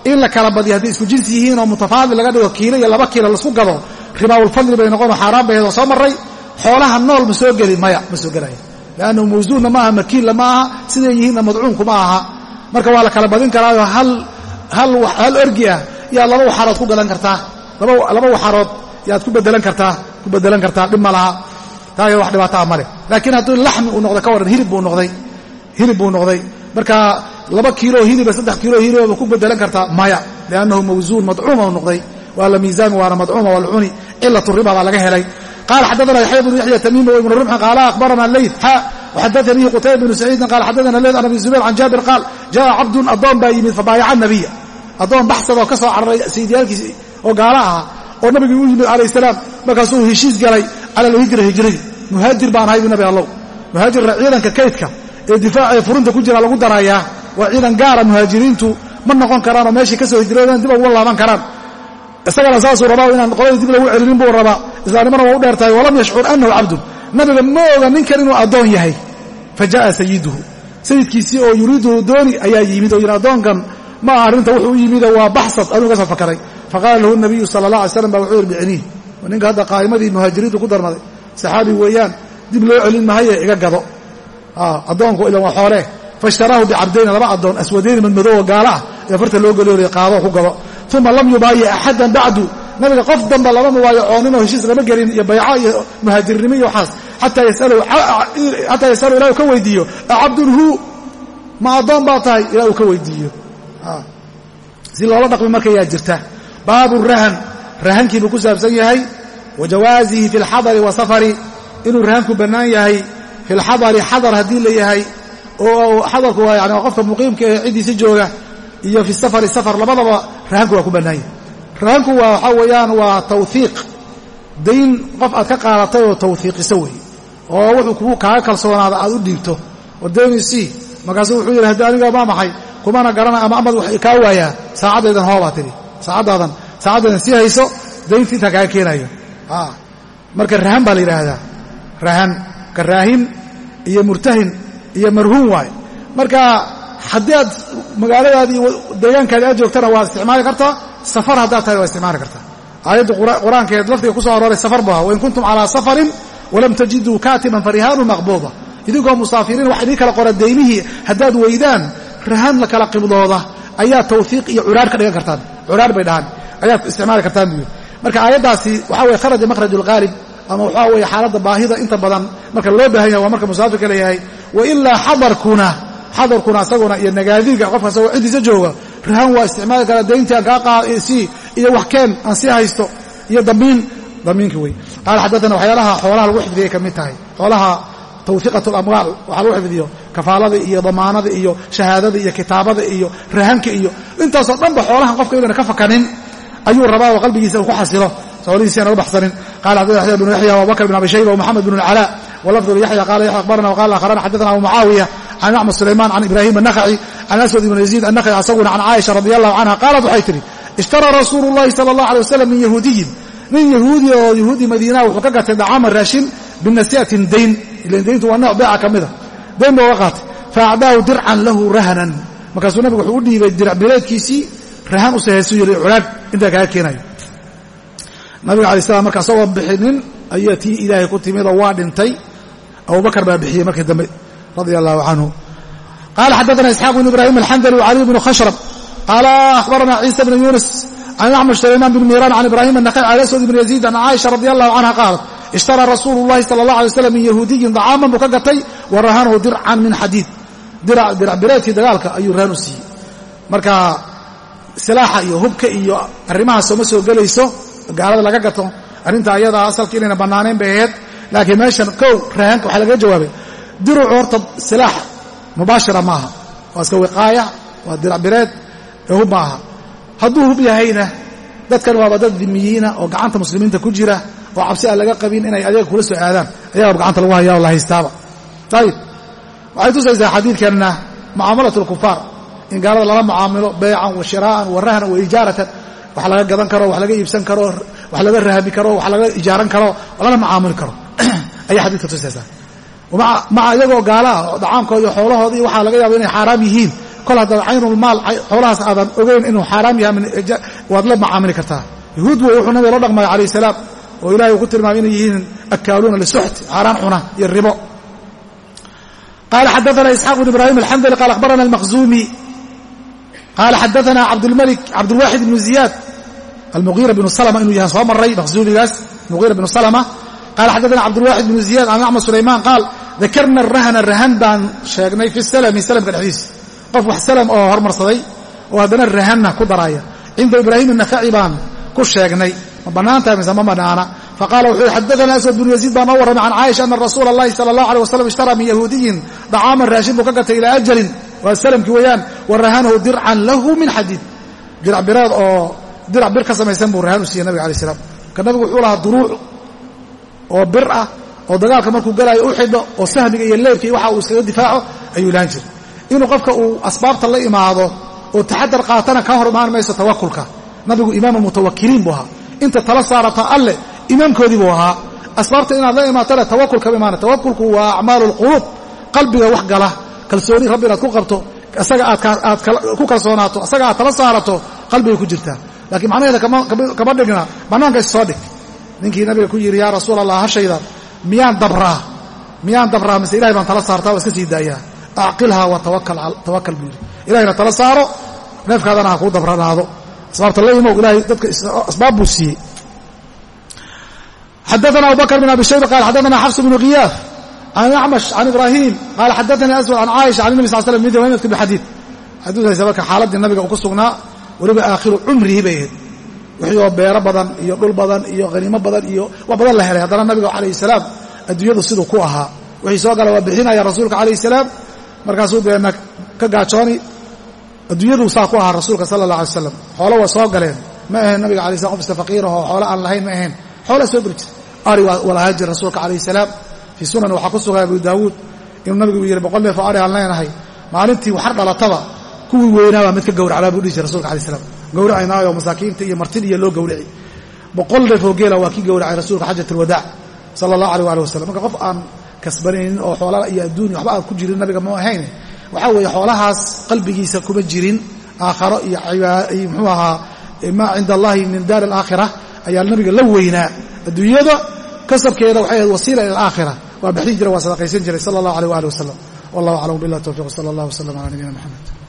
in la kala badiyo hadday isku jinsi yihiin oo mutafaadil laga dhigo kiilo iyo laba kiilo la isku gado ribaawulfadli bay noqon oo xaaraan bay oo soo marray. Xoolaha nool ma soo geli maya ma soo gelaya leannahu mawsuunna ma aha makiinla ma aha siday yihiinna madcuunku ma aha. Marka waa la kala badin karaayo hal orgi ah yaad laba waxarood ku gadan kartaa laba waxarood yaad ku bedelan kartaa ku bedelan kartaa dhib ma laha. Taa wax dhibaataa male laakiin hadduu laxmi uu noqday ka waran hilib buu noqday. Hilib buu noqday. Marka laba kiilo hiliba saddex kiilo hiliba ku bedelan kartaa? Maya. Liannahu mawsuun madcuuma u noqday. Waa la miisaami waana madcuuma waa lcuni cilatu riba baa laga helay. Qala xaddaana yaxya bnu yaxya tamiimi ibnu rumxin qaala akhbarana leyt xa waxadaanii qutayba bnu saciidin qaala xaddaana leyt an abi zubayr can jaabir qaal jaءa cabdun addoon baa yimid fabaayaca nabiya addoon baxsadoo ka soo cararay sayidyaalkiisi oo gaalo ahaa oo nabigii u yimid calayh salaam markaasuu heshiis galay cala alhijra hijradii muhaajir baan ahay bu nabi allow. Muhaajirna ciidanka kaydka ee difaacaee furinta ku jira lagu darayaa waa ciidan gaara muhaajiriintu. Ma noqon karaan oo meeshii ka soo dib uguma laaban karaan. Isagana saasuu rabaa inaan qoladii dib lagu celinin buu rabaa. Islaamnimana waa u dheertahay walam yashcur annahu cabdun. Nabiga ma ninkan inuu addoon yahay fa sayiduhu sayidkiisii oo yuriiduhu dooni ayaa yimid oo yidhi addoonkan ma arrinta wuxuu u yimide waa baxsad aduu ka soo fakaray faqaala lahu nabiyu sala allah alay slam ba wuxuu yidhi biciniih ninka hadda qaa'imadii muhaajiriintu ku darmaday saxaabi weeyaan dib loo celin mahaye iga gado addoonku ilan waa xoolee faishtaraahu bicabdayni laba addoon aswadayni madmadoowa gaala ah ee farta loo geliyo qaadoo ku gado uma lam yubaayi axadan bacdu nabiga qof damba lama mubaayacooninoo heshiis lama gelin iyo bayco iyo muhaajirnimo iyo waxaas xataa yasalu ilah uu ka weydiiyo acabdun hu ma addoon baa tahay ilaa uu ka weydiiyo si loola dhaqmi markayaa jirta baabu rahan. Rahankiibuu ku saabsan yahay wa jawaasihi fi lxadari wasafari inuu rahanku bannaan yahay fi lxadari xadar haddii la yahay oo xadarku waa yani qofka muqiimka ee ciddiisa jooga iyo fi safari safar labadaba rahanku waa ku bannaan yahay. Rahanku waa waxaa weeyaan waa tawhiiq dayn qof aad ka qaadatay oo tawhiiqiso wey oo wuxuu kugu kaaga kalsoonaada aad u dhiibto. Oo daynisii markaasu wuxuu yidhi haddi aniga maa maxay kumana garana ama amad wax kaa waayaa saacaddaydan hoobaa tidhi saacaddaadan saacaddaydan sii hayso dayntii intaa kaaga keenayo. Marka rahan baa la yidhaahdaa. Rahan ka iyo murtahin iyo marhuun waaye marka haddii aad magaaladaadi deegaankaadi aad joogtana waad isticmaali kartaa safar haddaad tahay waa isticmaali kartaa aayadda qur'aankeed lafdiga ku soo arooray safar bu ahaa wain kuntum calaa safarin walam tajiduu kaatiban farihaanu maqbuuda. Idinkoo musaafiriin wax idin kala qora daymihii haddaad weydaan rahan la kala qibdooda ayaa tawfiiq iyo curaar ka dhigan kartaan curaar bay dhahaan. Ayaad isticmaali kartaan buu marka aayaddaasi waxaa weye kharaja makhraj alqaalib ama waxaa weeye xaaladda baahida inta badan marka loo baahan yahay waa marka musaafirka leeyahay wa ilaa xadarkuna xadarkuna asaguna iyo nagaadiga qofka asagoo ciddiisa jooga rahan waa isticmaali karaa dayntii aan kaa qaasii iyo wax keen aan sii haysto iyo damiin damiinki wey qaala xaddaana waxyaalaha xoolaha lagu xifdiyay ka mid tahay. Xoolaha tawfiiqat alamwaal waxaa lagu xifdiyo kafaalada iyo damaanada iyo shahaadada iyo kitaabada iyo rahanka iyo intaasoo dhanba xoolahan qofka inayna ka fakanin. Ayuu rabaa oo qalbigiisa uu ku xasilo. Soolihiisi aan uga baxsanin. Qala xadana yaxya bnu yaxya abubakr bn abi shayba wmoxamed bn alcalaa walafdu liyaxya qala yaxya akbarana wqala akhrana xaddaana abu mucaawiya can axmed sulayman can ibrahim annakhaci can aswad ibn yaziid annakhaci asaguna can caaisha radi allahu canha qaalat waxay tidhi ishtara rasuulu llahi sala allah alay wasalam min yahuudiyin. Nin yahuudi oo yahuudi madiinaa wuxuu ka gatay dacaaman raashin binasiatin dayn. Dayntu waa nooc beeca ka mida ah dayn ba uga qaatay faacdaahu dircan lahu rahanan. Markaasuu nabigu wuxuu u dhiibay dirac bileedkiisii rahan u saheesu yiri culaag. Intaa kaaga keenayo nabiga alay slam marka asagoo bixinin ayaa tii ilaahay ku timidoo waa dhintay. Abubakar baa bixiyey markii dambe radia allahu canhu qala xaddaana isxaaq bn ibrahim alxandali wcaliy bnu khashrab. Qaala akhbarana ciisa bn yunus can axmed sulayman bn miiraan can ibrahim anaqay can aswad ibn yaziid can caaisha radi allahu canha ishtaraa rasuulu llahi sala allah alay slam min yahuudiyin dacaaman buu ka gatay wa rahanahu dircan min xadiid. Dirac bireedkii dagaalka ayuu rahan u siiyey. Marka silaaxa iyo hubka iyo arrimahaas sooma soo gelayso gaalada laga gato arrinta ayadaa asalka inayna bannaanayn bay ahayd laakiin meeshan kow rahanka waxaa lagaga jawaabay dirucu horta silaax mubaashira maaha waa iska wiqaaya waa dirac bireed ee hub hadduu hub yahayna dadkan waaba oo gacanta muslimiinta ku jira oo cabsi aan laga qabin inay ayaga kula soo aadaan ayaaba gacanta lagu hayaa oo la haystaaba. Ayib waxay tusaysaa xadiidkanna mucaamalat alkufaar in gaalada lala mucaamilo beycan wa shiraa'an wa rahnan wa ijaaratan. Wax laga gadan karo wax laga iibsan karo wax laga rahmi karo wax laga ijaaran karo lala mucaamili karo. Ayaa xadiidka tusaysaa. Maca iyagoo gaala ah oo dacaamkooda iyo xoolahooda iyo waxaa laga yaaba inay xaaraam yihiin. Kol haddaad caynulmaal xoolahaas aadan ogeyn inuu xaaraam yahay waad la macaamili kartaa. Yahuud wey wuxuu nabiga la dhaqmaya calayh salaam oo ilahay uu ku tilmaamay inay yihiin akaaluuna lisuxt xaaraan cuna iyo ribo. Qala xadaana isxaaq bn ibrahim alxandali qala akhbarana almaqzumi qala xadaana cabdlmalik cabdulwaxid bnu ziyaad almugiira bnu salma inuu yahay soo maray maqzumigaas mugiira bnu salma qala xadaana cabdulwaxid bnu ziyaad can axmed sulaymaan qaal dakarna rahna rahan baan sheegnay fi salmi salamka dhexdiisa qof wax salam oo hormarsaday oo haddana rahanna ku daraya cinda ibraahim الnakhaci baan ku sheegnay ma bannaan tahay mise ma banaana. Faqala wuxuu yhi xadaana aswad binu yaziid baa noo warramay can caaisha ana rasuula allahi sala allah alay wasalam ishtaraa min yahuudiyin dacaaman raashin buu ka gatay ilaa ajalin. Waa salamkii weeyaan wa rahanahu dircan lahu min xadiid. Dirac biraad oo dirac bir ka samaysan buu rahan u siiyey nabiga alai slam marka nabigu wuxuu lahaa duruuc oo bir ah oo dagaalka markuu galaayo u xidho oo sahmiga iyo leyrka iyo waxa uu iskaga difaaco ayuu lahan jiray. Inuu qofka uu asbaabta la imaado oo taxadar qaatana ka hor imaan mayso tawakulka inta tala saarata alle imaamkoodii buu ahaa. Asbaabta inaad la imaatana tawakul kama imaana tawakulku waa acmaalu lquluub qalbiga wax gala kalsooni rabbi inaad ku qabto isaga aad ku kalsoonaato isaga aad tala saarato qalbigay ku jirtaa laakiin macnaheeda kama dhigna bannaanka is soo dhig. Ninkii nabiga ku yidhi yaa rasuul allah hashayda miyaan dabraa? Miyaan dabraa? Mise ilahay baan tala saartaa waa iska sii daayaa. Acqilhaa wa tawakal buu yidhi. Ilahayna tala saaro neefkaadana ha kuu dabranaado asbaabta la imow ilahay dadka asbaab buu siiyey. Xadaana abubakr bn abi shayba qala xadaana xafs bnu khiyaaf can acmash can ibrahim qaala xadaanii aswad can caaisha can nabi sal slam mid riwaayadka bixadiid xaduudaysa marka xaaladdii nabiga uu ku sugnaa weliba aakhiru cumrihi bay ahayd. Wixii oo beero badan iyo dhul badan iyo haniimo badan iyo wax badan la helay. Haddana nabiga calayhi salaam adduunyadu siduu ku ahaa. Wixii soo gala waa bixinaya rasuulka calayhi salaam markaasuu adduunyaduu saa ku ahaa rasuulka sala allah alay slam xoolo waa soo galeen. Ma ahayn nabiga alay slam qof iska faqiirahoo xoolo aan lahayn ma ahayn xoolaa soo geli ari waa lahaan jira rasuulka calayhi salaam. Fii sunan waxaa ku sugan abu daawuud. Inuu nabigu yidhi boqol neef oo ari aan leenahay. Maalintii waxar dhalataba kuwii weynaabaa mid ka gawraclaa buu dhihi jira rasulka alai slam gawracaynaayo masaakiinta iyo martida iyo loo gawraci boqol neef oo geela waa kii gawracay rasuulka xajat alwadaac sala allah aleh ali wasalam marka qof aan kasbanaynin oo xoola iyo adduunya waxba aan ku jirin nabiga ma ahayn waxaa weeye xoolahaas qalbigiisa kuma jirin. Aakharo iyo muxuu ahaa maa cinda allahi min daari alaakhira ayaa nabiga la weynaa. Adduunyada kasabkeeda waxay ahayd wasiila ila alaakhira waa bixin jiray waa sadaqaysan jiray sala allah aleh ali wasalam wallahu aclam bilah towfiq sala allah wasalam ala nabiyina maxamed